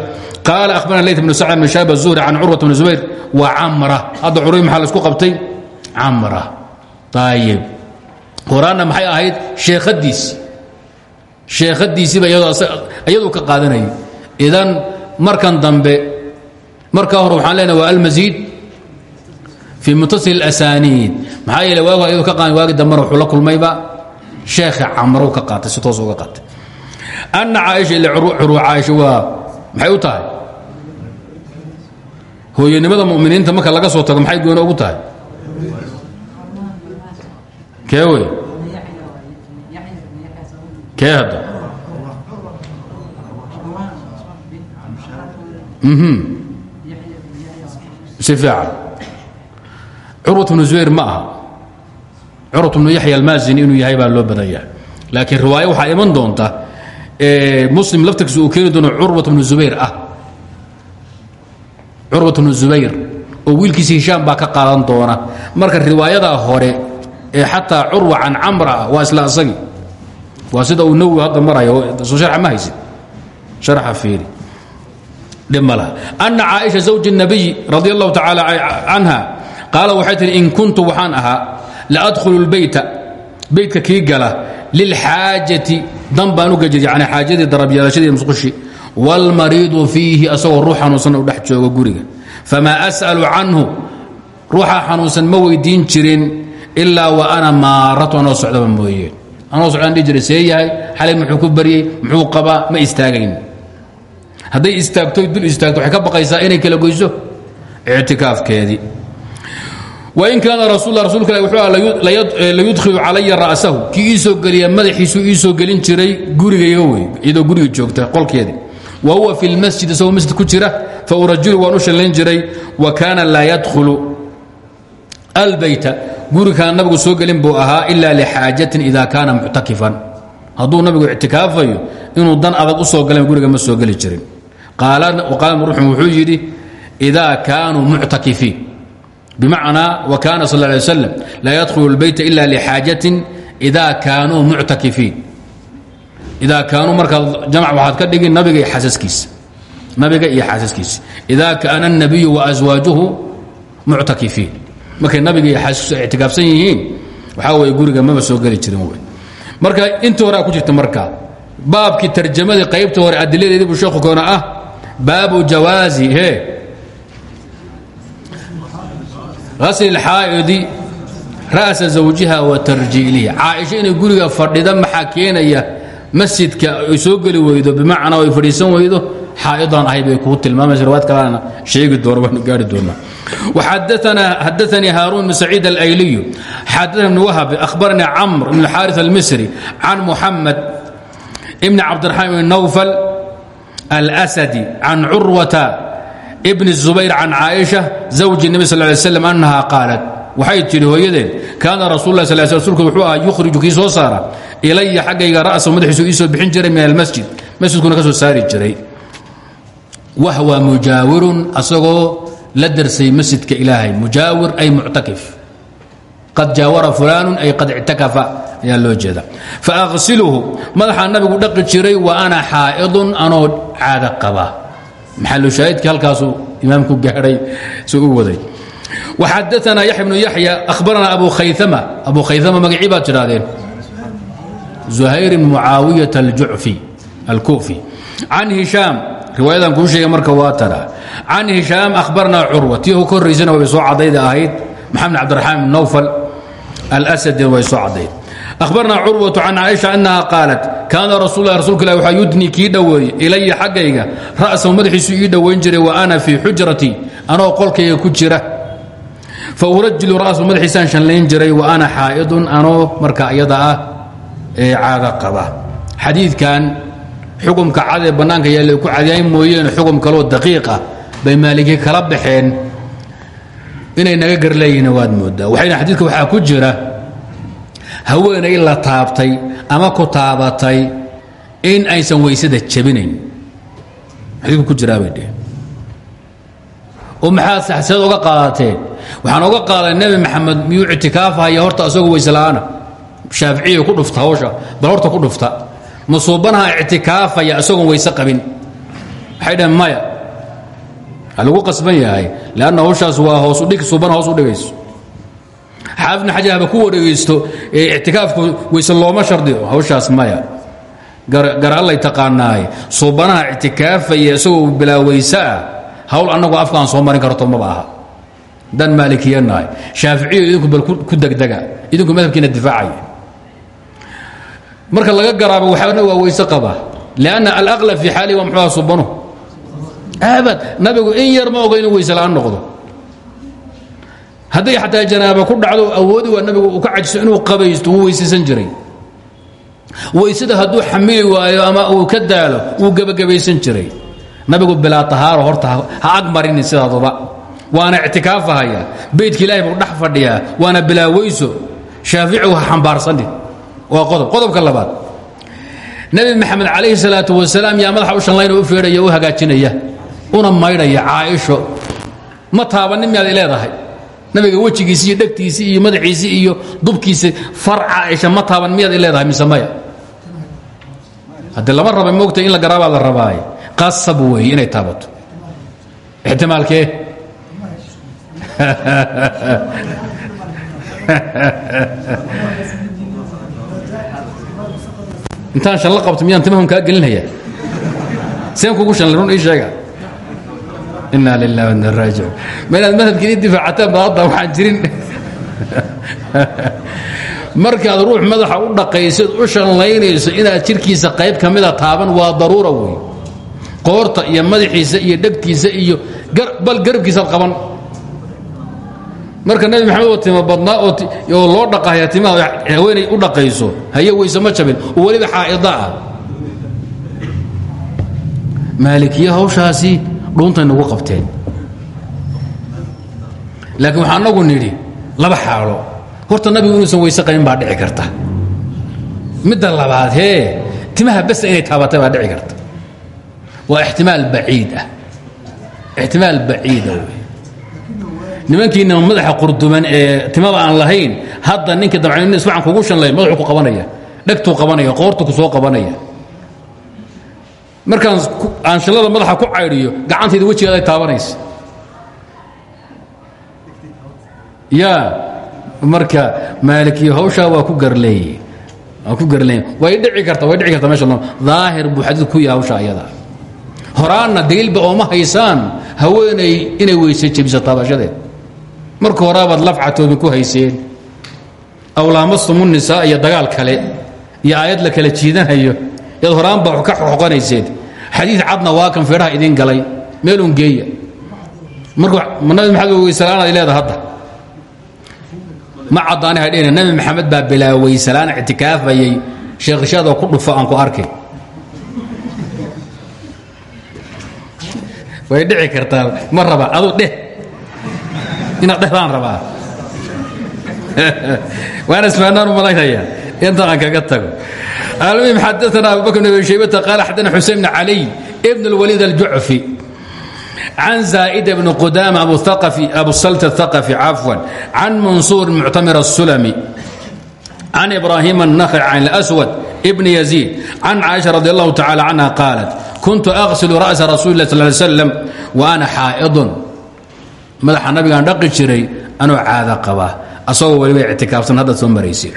Speaker 1: qaala akhbarana layt bnu sacd bn shaab azuhri can curwat bn zubayr wa camra hadda curuy maxaa la isku qabtay camra ayib horaanna maxay ahayd? Sheekhadiisi sheekhadiisiiba iyaduu ka qaadanayay. Idan markan dambe markaa hore waxaan leenahay waa almasiid fii mutasil asaniid maxaa yeele waagu ayadu ka qaan waagi dambena wuxuu la kulmayba. Sheekha camrow ka qaatay si toos uga qaatay. Anna caaisha ila curwa caaisha waa maxay u tahay? Hooyanimada mu'miniinta marka laga soo tago maxay gooni ugu tahay kee wey kee hadda si fiican curwat bnu zubayr ma aha. Curwat bnu yaxya almaazini inuu yahay baa loo badan yahay laakiin riwaayo waxaa iman doonta muslim laftirkiisa uu keeni doono curwat bnu zubayr ah. Curwat bnu zubayr oo wiilkiisa hishaam baa ka qaadan doona marka riwaayadaa hore ee xataa curwa can camra ah waa isla asagii waa sida uu nawowi hadda marayo soo sharxa ma haysid sharxa fiiri dhib ma laha ana caaisha zawji الnabiy radi allahu tacaala canha qaala waxay tihi in kuntu waxaan ahaa laadkhulu اlbeyta beytka kii gala lilxaajati dan baan u gajir yani xaajadii darabyeelashadii musqushi wاlmariidu fiihi asagoo ruux xanuunsan u dhex joogo guriga famaa as'alu canhu ruuxa xanuunsan ma weydiin jirin ilaa wa ana maaratu anoo socdaba mooye anoo socdaan dhihi jiray see yahay xalay muxuu ku baryey muxuu qabaa ma istaagayn hadday istaagto dul istaagto waxay ka baqaysaa inay kala goyso ictikaafkeedii wain kaana rasul rasulka ilah wuxuu layudkhilu calaya ra'sahu kii ii soo geliya madaxiisuu ii soo gelin jiray gurigayga wey iyadoo guriga joogta qolkeedii wa fa urajilu waan u shallayn jiray wa kaana laa yadkhulu albayta. Gurikaan nabigu soo gelin buu ahaa ila lixaajatin ida kaana muctakifan hadduu nabigu ictikaafayo inuu dan adag u soo galan guriga ma soo geli jirin. Qaala ruuxum wuxuu yidhi ida kaanuu muctakifiin bimacnaa wa kaana sal ly slam laa yadkhulu اlbayta ila lixaajatin ida kaanuu muctakifiin ida kaanuu markaad jamc waxaad ka dhigin nabiga iyo xaasaskiisa nabiga iyo xaasaskiisa ida kaana الnabiyu waaswaajuhu muctakifiin markay nabiga iyo xaaskiisu ay ictikaafsan yihiin waxaa weye guriga maba soo geli jirin wey marka intii horea ku jirta marka baabkii tarjamadii qaybta hore adiladeedii buu sheekhu koona ah baabu jawaazi he asl اxaa'idi ra'sa zawjiha wa tarjiilihi caaisha inay guriga fadhida maxaa keenaya masjidka ay soo geli weydo bimacnaa ay fadhiisan weydo xaa'idan ahayd bay kuu tilmaamaysa riwaayad kalena sheegi doono waanu gaari doonaa xadaanii haaruun bn saciid alayliyu xadaana bn wahab akhbaranii camr bn xaaris almisri can muxamed ibni cabdiraxmaan ibni nawfal alsadi can curwata bni zubayr can caaisha zawji nebi sal ly slam annahaa qaalat waxay tidhi hooyadeen kaana rasul lah sal rsulku wuxuu ahaa yukhriju kii soo saara ilaya xaggayga rasu madaxiisu iisoo bixin jiray min almasjid masjidkuna ka saari jiray wahwa mujaawirun asagoo la darsay masjidka ilaahay mujaawir ay muctakif qad jaawara fulaanu ay qad ictakafa ayaa loo jeeda faaqsiluhu madaxaa nabigu dhaqi jiray wa ana xaa'idun anoo caado qaba maxalushaahidkii halkaasuu imaamku gaadhay suu waday waxadaanaa yaxya bnu yaxya ahbaranaa abu khaysama abu khaysama magacii baad زuhayr mucaawiyaة الjuعفي الكuفي can هiشhaam riwaayadan kuu sheegay marka waa tana can هiشhaam أhbarna curwa tii u ka horraysana way soo cadayda ahayd maxamed cabdiرaحmaan بn nowfl الأsdi way soo cadayd أhbarna curwaة can caaشha أنha qaalat kaana rasul lah rasulka ilah waxaa yudnii kii dhoweeyey ilaya xaggayga ra'sahu madaxiisu ii dhowayn jiray wa ana fii xujratii anoo qolkayga ku jira fa urajilu ra'sahu madaxiisaan shanlayn jiray wa ana xaa'idun anoo marka iyada ah ee caada qaba. Xadiidkan xukumka cad ee bannaanka yaalla ku cadayn mooyeen xukum kaloo daqiiqa bay maaligii kala baxeen. Inay naga garleeyihiin waad moodaa waxayna xadiidka waxaa ku jira haweenay la taabtay ama ku taabatay in aysan weysada jabinayn. Xadiidku ku jiraabay dheh oo maxaad saxseed oga qaadateen waxaan oga qaaday nebi maxamed miyuu ictikaafahaya horta asagoo weyse la'aana shaaficiya ku dhufta hawsha bal horta ku dhufta. Masuubanaha ictikaafaya isagoon weyse qabin. Waxay maya waa qasban yahay leanna hawshaas waa hoos udhig suubana hoos u dhigayso. Xaafidna xajar haba ku wareegaysto looma shardiyo hawshaas maya gar allay taqaanaaye suubanaha ictikaafaya isagoo bilaa weyse ah hawl annagu afkaan soo marin karto maba aha dan maalikiyanahay shaaficiyo idinku bal ku degdega idinku madhabkiina difaacaya marka laga garaabo waxaana waa weyse qaba lanna alaqlab fi xaalihi waa muxuuha subanu abad nabigu in yar ma oga inuu weyse noqdo hadday xataa janaaba ku dhacdo awoodi waa nabigu uu ka cajiso inuu qabaysto wuu weysaysan jiray weysada hadduu xamili waayo ama uu ka daalo wuu gebagabaysan jiray nabigu bilaa tahaaro horta ha ag marinin sidaaduba waana ictikaafahaya beydka ilaahay buu dhex fadhiyaa waana bilaa weyso shaaficigu ha xambaarsanin waa qodob qodobka labaad. Nebi maxamed calayhi salaatu wasalaam yaa madaxa u shanlayna u feedhaya u hagaajinaya una maydhaya caaisho. Ma taabanin miyaad leedahay? Nabiga wejigiisi iyo dhegtiisii iyo madaxiisii iyo dubkiisi far caaisha ma taaban miyaad leedahay mise maya? Haddii lama raba moogta in la garaabaa la rabaaye. Qasab weeye inay taabato. Ixtimaalkee <laughs> intaan shan la qabto miyaan timahun kaa gelinaya seen kugu shanlay run ii sheega. Inaa lilah wana raajicuun. Ma inaad madhabkiin i difaacataan ba hadda waxaan jirin. <laughs> Markaad ruux madaxa u dhaqaysid u shanlaynayso inaad jirkiisa qayb ka mida taaban waa daruura wey qoorta iyo madaxiisa iyo dhegtiisa iyo bal garabkiisaad qaban marka nebi maxamed oo tima badnaa oo loo dhaqahaya timaha haweenay u dhaqayso haye weyse ma jabin oo weliba xaa'ida ah. Hawshaasi dhuuntay nagu qabteen. Laakiin waxaa anagu nidhi laba xaalo. Horta nabigu inuusan weyse qabin baa dhici karta. Midda labaad hee timaha besa inay taabatay baa dhici karta. Waa ixtimaal baciid ah. Ixtimaal wey nimankiina madaxa qurduman ee timaba aan lahayn hadda ninka dabcan isbacan kugu shanlay madaxuu ku qabanaya. Dhegtuu qabanaya qoortu ku soo qabanaya. Markaan aanshallada madaxa ku caydhiyo gacantayda wejigeeda ay taabanaysa. Ya marka maalikiyo hawshaa waa ku garleeye waa ku garleeye way dhici karta way dhici karta meesha daahir buu xadiid ku yahay hawsha ayada. Horaanna daliilba ooma haysaan. Haweenay inay weyse jebiso taabashadeed marka horaabaad lafcatooda ku hayseen aw laamastumu nisaa iyo dagaal kale iyo aayad la kala jiidanayo yaad horaan baa ka xoqanayseen xadiid cadna waa kan feedhaha idin galay meelun geeya. Marka nabi maxamed weysalaan ay leeda hadda. Ma caddaani hay dhehna nabi maxamed baa bilaa weysalaan ictikaafayay. Sheekh rishaadoo ku dhufo aan ku arkay. Way dhici kartaa ma raba adu dheh inaad dhehdaan rabaa waana isfaanaan u malaynaya inta aan kaga tago المهم حدثنا أبو بكر بن أبي شيبة قال حدثنا حسين بن علي ابن الوليد الجعفي عن زائد بن قدامة أبو الثقفي أبو السلت الثقفي عفوا عن منصور المعتمر السلمي عن إبراهيم النخع عن الأسود ابن يزيد عن عائشة رضي الله تعالى عنها قالت كنت أغسل رأس رسول الله صلى الله madaxa nabigaan dhaqi jiray anoo caada qabaa asagoo waliba ictikaafsan haddaad soo marayseen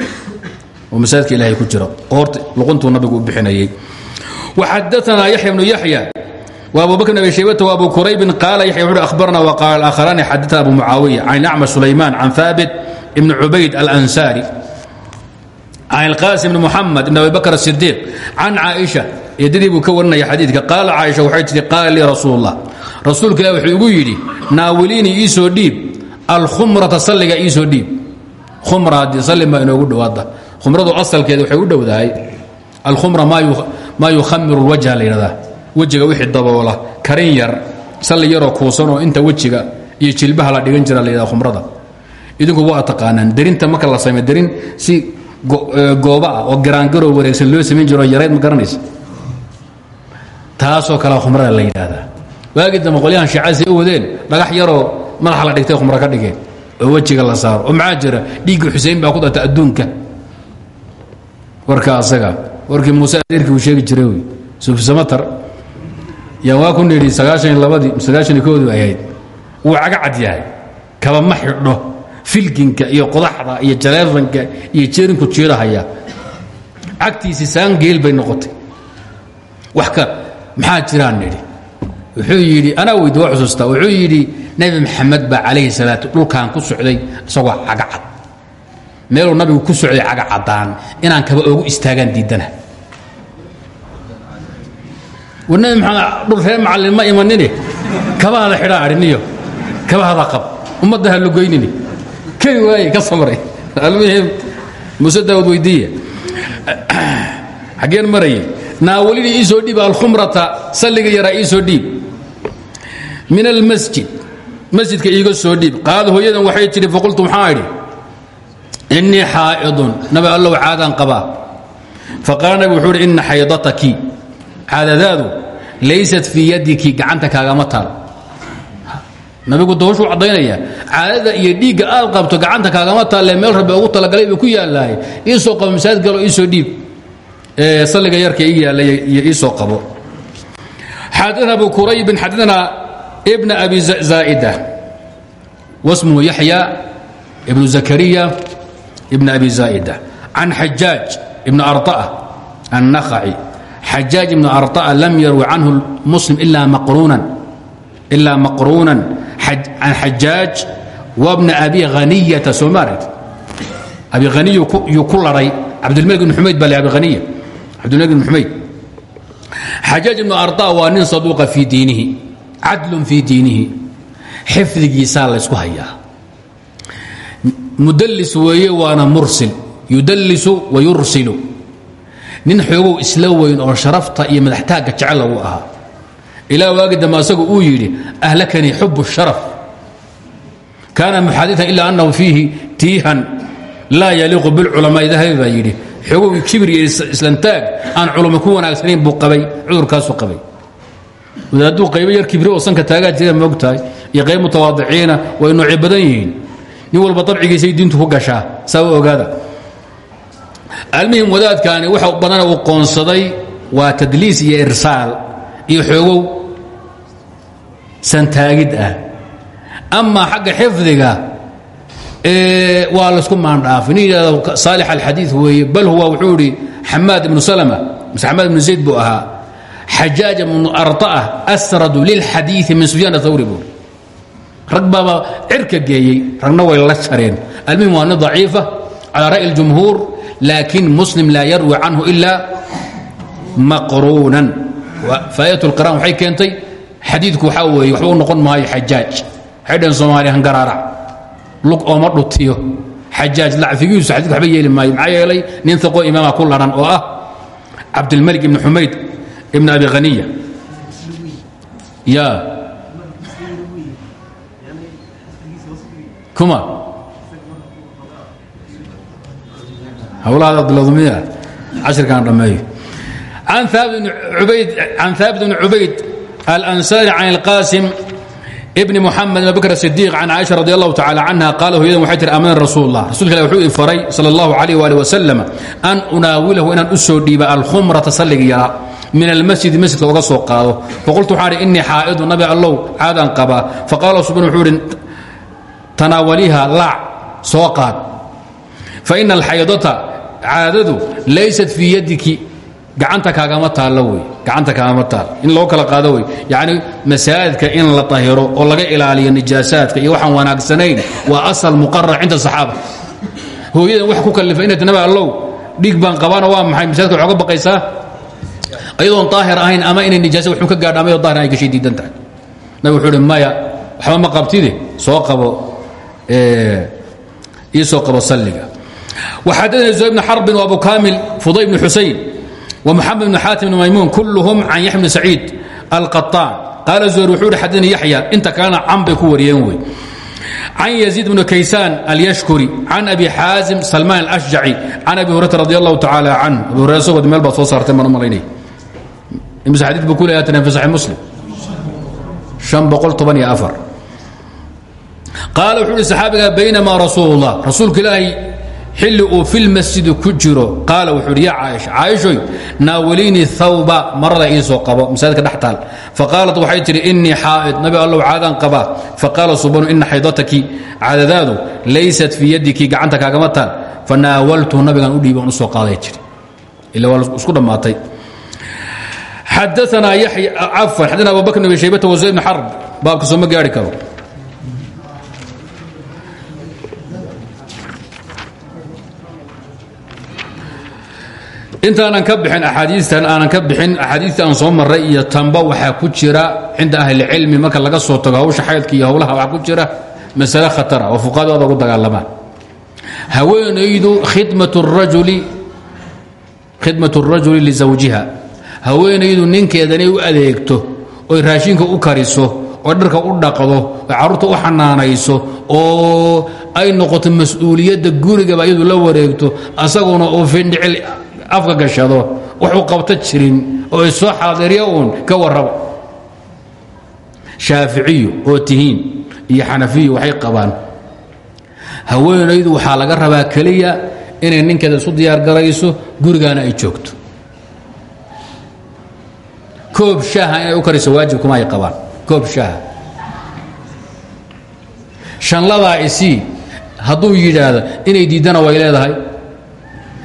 Speaker 1: oo masaajidka ilahay ku jira qoorta luquntuu nabigu u bixinayay waxadaanaa yaxya bnu yaxya وأbو بكر بن أبي شhيبة وأbو كرayب قال يحيى وxu أخبرنا وقال الآخران xadثna أبو معاوية عن أعمى سليمان عن ثابت بن عبيد الأنساري عن القاسم بن محمد بن أبي بكر الصديق عن عائشة eedadii buu ka warinaya xadiidka qaala caaisha waxay tihi qaala lii rasuul اllah rasuulka ilah wuxuu igu yidhi naawiliinii iisoo dhiib alkhumrata salliga iisoo dhiib. Khumra haddii salli baa inoogu dhowaada khumradu asalkeeda waxay u dhowdahay. Alkhumra maa yukhamiru اlwajha la yidhahdaa. Wejiga wixii daboola karin yar salli yaroo kuusanoo inta wejiga iyo jilbaha la dhigan jira la khumrada. Idinku waa taqaanaan derinta marka la samey derin si gooba ah oo garaangaroo wareegsan loo samayn jiro yarayd ma garanaysa. Taasoo kale khumrada la waagii dambe qolyahan shiicadsi u wadeen dhagax yaroo madaxa la dhigtay khumra ka dhigeen oo wejiga la saaro oo maxaa jira dhiigga xusein baa ku data adduunka. Warka asaga warkii muuse adeerkii uu sheegi jiray wy subsamatar yaan waa ku nidhi sagaashan labadii sagaashan koodii ahayd yahay. Kaba ma xidho iyo qodaxda iyo jaleefanka iyo jeerinku jiidahaya cagtiisii saangeel bay noqotay. Wax ka maxaa jiraan nidhi wuxuu yidhi anaa weydi waa xusuustaa. Wuxuu yidhi nebi maxamed baa calayhi salaatu dhulkaan ku socday isagoo cagacad meeluu nabigu ku socday cagacaddaan inaan kaba oogu istaagaan diidana war nebi maxamed dhul reer macallin ma imanine kabahada xidhaa adhiniyo kabahada qab. Ummadda ha lugoynini keli waaye ka samray. Almuhim muuse daawud weydiiya <clears throat> xaggeen marayay naawalidii ii soo dhiib alkhumrata salliga yaraa ii soo dhiib min almasjid masjidka iiga soo dhiib qaad hooyadan waxay tidhi faqultu maxaa idhi innii xaa'idun nabi allow caadaan qabaa faqaala nabi wuxuu idhi inna xaydataki caadadaadu laysat fii yadiki gacanta kaagama taal nabigu dooshuu caddaynaya caadada iyo dhiigga aad qabto gacanta kaagama taalle meel rabbi ugu talagalay buu ku yaallaaye ii soo qabo masaajid galo ii soo dhiib salliga yarka ii yaallay iyo ii soo qabo xadana abu quraybin xadana ibna abi zaa'ida wasmuhu yaxya ibnu zakariya ibna abi zaa'ida can xajaaj ibn arطa'a annakhaci xajaaj ibnu arطa'a lam yarwi canhu muslim ilaa maqruunan ilaa maqruunan can xajaaj wabna abi haniyata soo maaragt abi haniy yuu ku laray cabdilmalik ibn xumayd baa le abi haniya cabdilmalik ibn xumayd xajaaj ibnu arطa waa nin saduuqa fii diinihi عدل في diinihi. Xifdigiisaa laysku hayaa. Mudallis weeye waana mursil. Yudallisu wa yursilu. Nin xoogow isla weyn oo sharafta iyo madaxtaagga jecel lagu ahaa. Ilaa waagi dambe asagu uu yidhi ahlakanii xubu sharaf. Kaana muxadian ilaa annahu fiihi tiihan laa yaliiqu bilculamaai dahabi baa yidhi. Xoogow jibir iyo islantaag aan culamo ku wanaagsanayn buu qabay cudurkaasuu qabay wadaaduu qaybo yar kibri oo sanka taagaa jira moog tahay iyo qayb mutawaadiciina way noocyo badan yihiin. Nin walba dabcigiisay diintu ku gashaa saa u ogaada. Almuhim wadaadkaani waxa badana uu qoonsaday waa tadliis iyo irsaal iyo xoogow santaagid ah. Amaa xagga xifdiga waa laysku maandhaafay. Nin yidhahdo saalix alxadiid weeye bal huwa wuxuu idhi xamaad ibnu salama. Mise xamaad ibnu zayd buu ahaa xajaaj bnu ara asradu lilxadiii min sufyaan hawri buuri rag baabaa cirka geeyey ragna way la jareen almuhim waa nin daciifa calaa ra'yi اljumhuur laakin muslim laa yarwi canhu ilaa maqruunan faaidat اlqiraan waxay keentay xadiidku waxaa weeye waxba u noqon maayo xajaaj waxay dheen soomaaliya hangaraac lug ooma dhutiyo xajaaj lacfigiisu xadidku waxba yeeli maayo maxaa yeelay nin taqoo imaama ku laran oo ah cabdilmalik ibni xumayd ibn abi haniya ya. Uma hawlahaadadlmiya cashirkaan dhammeeyo. An haabit bn cubayd alansaari can اlqasim bn muxamed abi bakr sidiq can caaisha radi allahu tacala canha qaala hooyadan waxay tir amana rasuul lah rasuulka ilah wuxuu i faray sal اllahu alayh ali wasalam an unaawilahu inaan u soo dhiiba alkhumrata salliga yaraa min almasjidi masjidka uga soo qaado. Faqultu waxaan idhi innii xaa'idu nabi allow caadaan qabaa. Faqaala subxan wuxuu idhi tanaawaliha laac soo qaad. Fa ina alxaydata caadadu laysat fii yadiki gacanta kaagama taallo wey gacanta kaagama taal. In loo kala qaado wey. Yacni masaajidka in la tahiro oo laga ilaaliyo nijaasaadka iyo waxaan wanaagsanayn waa asal muqarar cinda saxaaba. Hooyadan wax ku kallifa inay tinaba allow dhiig baan qabaana waa maxay? Masaajidka waxooga baqaysaa ayadoon aahir ahayn ama inay nijaas wuu ka gaadha amayadoo ahir ahayn gashay diidan tahay. Nabig wuxuu uhi maya waxba ma qabtide soo qabo ii soo qabo salliga. Waxadadna zuhay bn xarbin wa abu kamil fuday bn xusayn wa moxamed bn xaatim bn maymuun kulluhum can yaxya bn saciid alqaطaan qaala zuhayr wuxuu uhi xadadna yaxya inta kalena can bay ku wariyeen wey. Can yaziid bn kaysaan alyashkuri can abi xaazim salmaan alashjaci can abi hurata radi allahu tacaala canh abi hurre sagod meel baad soo saartay maan u malaynay ad bu kule atn fi muslim qaal wuxuu hi saxaabiga baynamaa rasuul اllah rasuulka ilaahay xilli uu fi lmasjidi ku jiro qaala wuxuu hi ya caaisha caaishoy naawiliinii hawba marada iisoo qabo masaajidka dhex taal faqaalat waxay tidhi inii xaa'id nabi allow caadaan qabaa faqaala subanu ina xaydataki cadadaadu laysat fii yadiki gacanta kaagama taal fanaawaltuhu nabigaan u dhiiban u soo qaaday jiri ila waa isku dhammaatay xadaanaa yaxya cafan xadana abubakr bn abi shaybata wa zayd bn xarb baabka soo ma gaari karo intaanan ka bixin axaadiistan aanan ka bixin axaadiistii aan soo marray waxaa ku jira cinda ahlicilmi marka laga soo tago hawsha xaydka iyo howlaha waxaa ku jira masale khatara oo fuqahadu aad ugu dagaalamaan haweenaydu khidmat rajuli lisawjiha haweenaydu ninkeeda inay u adeegto oy raashinka u kariso oo dharka u dhaqdo oo carruurta u xanaanayso oo ay noqoto mas'uuliyadda gurigaba iyadu la wareegto asaguna uu findhicil afka gashado wuxuu qabto jirin oo isoo xaadirya uun ka warrabo. Shaaficiyu oo tihiin iyo xanafiyu waxay qabaan. Haweenaydu waxaa laga rabaa keliya inay ninkeeda isu diyaargarayso gurigaana ay joogto koob shaaha inay u kariso waajibkuma ay qabaan. Koob shaaha. Shanladaa isii hadduu yidhaahdo inay diiddana way leedahay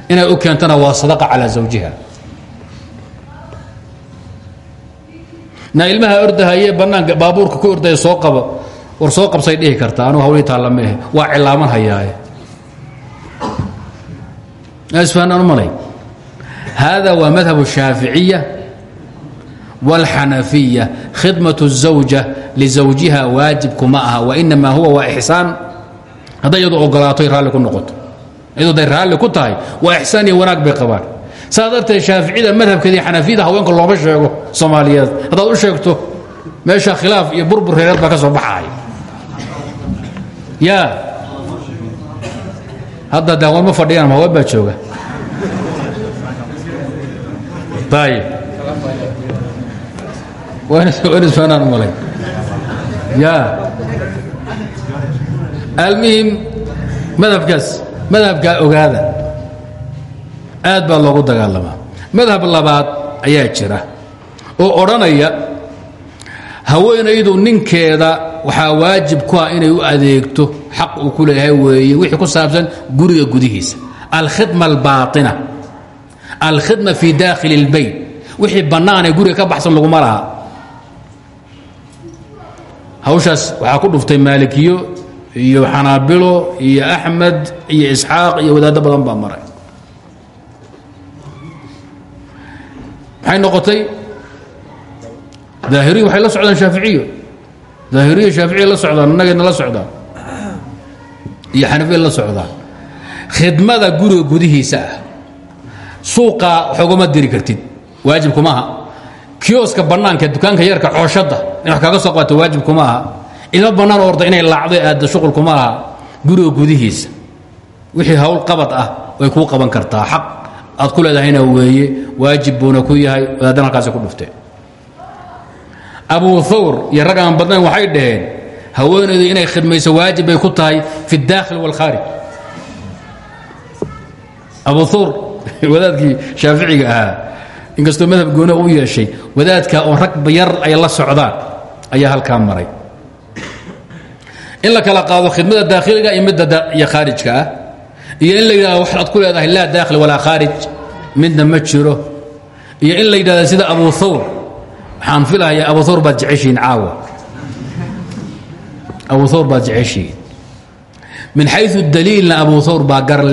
Speaker 1: inay u keentana waa sadaqa calaa zawjiha. Na ilmaha ordahaye bannaanka baabuurka ku ordaya soo qaba war soo qabsay dhihi kartaa anugu hawlii taalla waa cilaaman hayaaye. Isfahanaan u malay. Hada waa madhab الshaaficiya wاlxanafiya khidmaة الزawja lizawjiha waajibkuma aha wainama huwa waa ixsaan hadday iyadu ogolaato raalli ku noqoto iyadoo day raalli ku tahay waa ixsaan iyo wanaag bay qabaan saa darteed shaaficida madhabkeeda xanafiyada haweenka looma sheego soomaaliyeed haddaad u sheegto meesha khilaaf iyo burbur reereed baa ka soo baxaaya ya hadda de haween ma fadhiyaan haween baa jooga almuhim madhabkaas madhabkaa ogaada. Aad baa loogu dagaalamaa madhab labaad ayaa jira oo odhanaya haweenaydu ninkeeda waxaa waajib ku ah inay u adeegto xaq uu ku leeyahay weeye wixii ku saabsan guriga gudihiisa. Alkhidma albaaطina alkhidma fi daakhili اlbayt wixii bannaanee guriga ka baxsan laguma laha hawshaas waxaa ku dhuftay maalikiyo iyo xanaabilo iyo axmed iyo isxaaq iyo wadaaddo badan baa maray. Maxay noqotay? Daahiriya waxay la socdaan shaaficiyo daahiriya shaaficiya la socdaan annageedna la socdaan. Iyo xanafiya la socdaan. Khidmada guriga gudihiisa ah. Suuqaa waxogama diri kartid. Waajib kuma aha kioska bannaanka dukaanka yarka xooshadda in wax kaga soo qaato waajib kuma aha. Ilmo bannaan orda inay laacdo aadda shuqul kuma aha guriga gudihiisa. Wixii hawl qabad ah way kuu qaban kartaa. Xaq aad ku leedahayna weeye waajib buuna ku yahay wadaaddan halkaasi ku dhufteen abu thawr iyo rag aan badnayn waxay dhaheen haweenaydu inay khidmayso waajib bay ku tahay fi اdaakhil wاlkhaarij abu thawr <laughs> wadaadkii shaaficiga ahaa inkastoo madhab goona u yeeshay wadaadka oo rag yar ay la socdaan ayaa halkaa maray. In la kala qaado khidmada daakhiliga iyo midda iyo khaarijka ah iyo in la yidhahdo waxaad ku leedahay laa daakhil walaa khaarij midna ma jiro. Iyo in la sida abu thawr waxaan filahayaa abu thawr baad jeceshihiin caawa. Abu thawr baad jeceshihiin. Min xayu daliilna abu thawr baa gar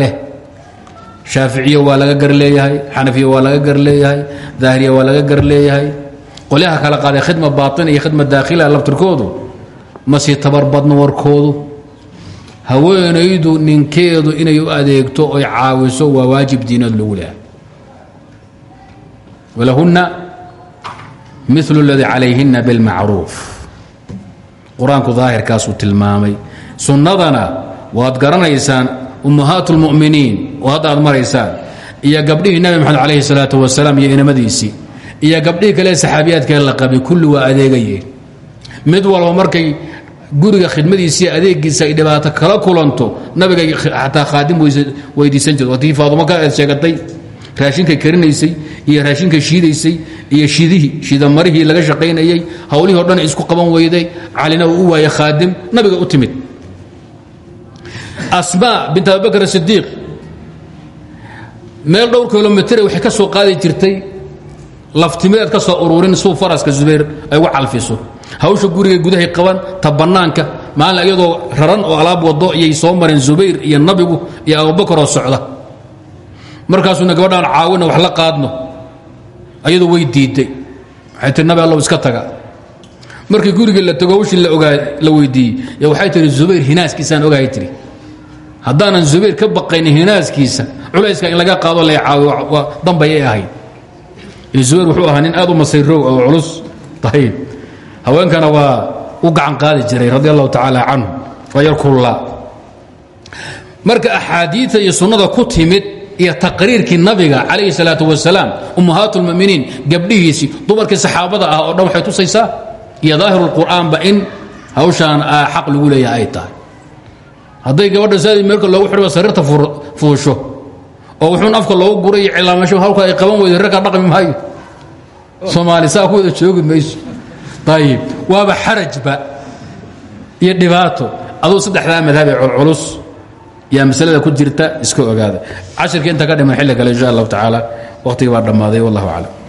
Speaker 1: shaaficiya waa laga gar leeyahay xanafiya waa laga gar leeyahay daahiriya waa laga gar leeyahay. Qolyaha kala qaaday khidma baaina iyo khidma daakhila laftirkoodu ma sii tabarbadno warkoodu. Haweenaydu ninkeedu inay u adeegto oy caawiso waa waajib diinad lagu lehay walahunna milu اladii calayhina biاlmacruuf qur'aanku daahirkaasuu tilmaamay. Sunnadana waad garanaysaan ummahaat اlmu'miniin oo hadda aad maraysaan iyo gabdhihii nabi moxamed calayhi الsalaaةu wasalaam iyo inamadiisii iyo gabdhihii kale saxaabiyaadkee la qabay kulli waa adeegayeen mid walba markay guriga khidmadiisii adeegiisa ay dhibaato kala kulanto nabiga xataa khaadim weydiisan jir watii faadumo ka sheegatay raashinkay karinaysay iyo raashinkay shiidaysay iyo shidihii shidamarihii laga shaqaynayey hawlihii o dhan isku qaban weyday calina uu u waayey khaadim nabiga u timid asmaa bint abibakr sidiiq meel dhowr kilomitr waxay ka soo qaadi jirtay laftimeed ka soo ururin suu faraska zubayr ay ugu calfiso. Hawsha guriga gudahay qaban ta bannaanka maalin raran oo alaab wado iyay soo mareen zubayr iyo nabigu iyo abubakaroo socda. Markaasuuna gabadhaan caawina wax la qaadno ayadu way diidday waxay tii nabi allow iska taga. Markii gurigii la tago hawshii la weydiiyey. Waxay tihi zubayr hinaaskiisaan ogahay tiri haddaanan zubayr ka baqaynin hinaaskiisa culayska in laga qaado la caawiyo dambayay ahayd. Zubayr wuxuu ahaa nin aad u masayrow oo culus ayib haweenkana waa u gacan qaadi jiray radi allahu tacaala canhu waa yar kullaa marka axaadiida iyo sunnada ku timid iyo taqriirkii nabiga calayhi salaatu wasalaam ummahaat lmuminiin gabdhihiisii dumarkii saxaabada ah oo dhan waxay tusaysaa iyo daahiru lqur'aanba in hawshaan xaq lagu leeyahay ay tahay hadday gabadha saadi meelka loogu xidhiba sariirta fuusho. Oo wuxuun afka loogu guray iyo halka ay qaban weyda rarkaa dhaqmi maayo. Soomaali saa ku wada joogi mayso. Ayib waaba xarajba iyo dhibaato. Aduu saddexdaa madhab ee culculus yaa masalada ku jirta iska ogaada. Cashirka inta ka dhiman xilli kale insha allahu tacaala wakhtigii baa wallahu aclam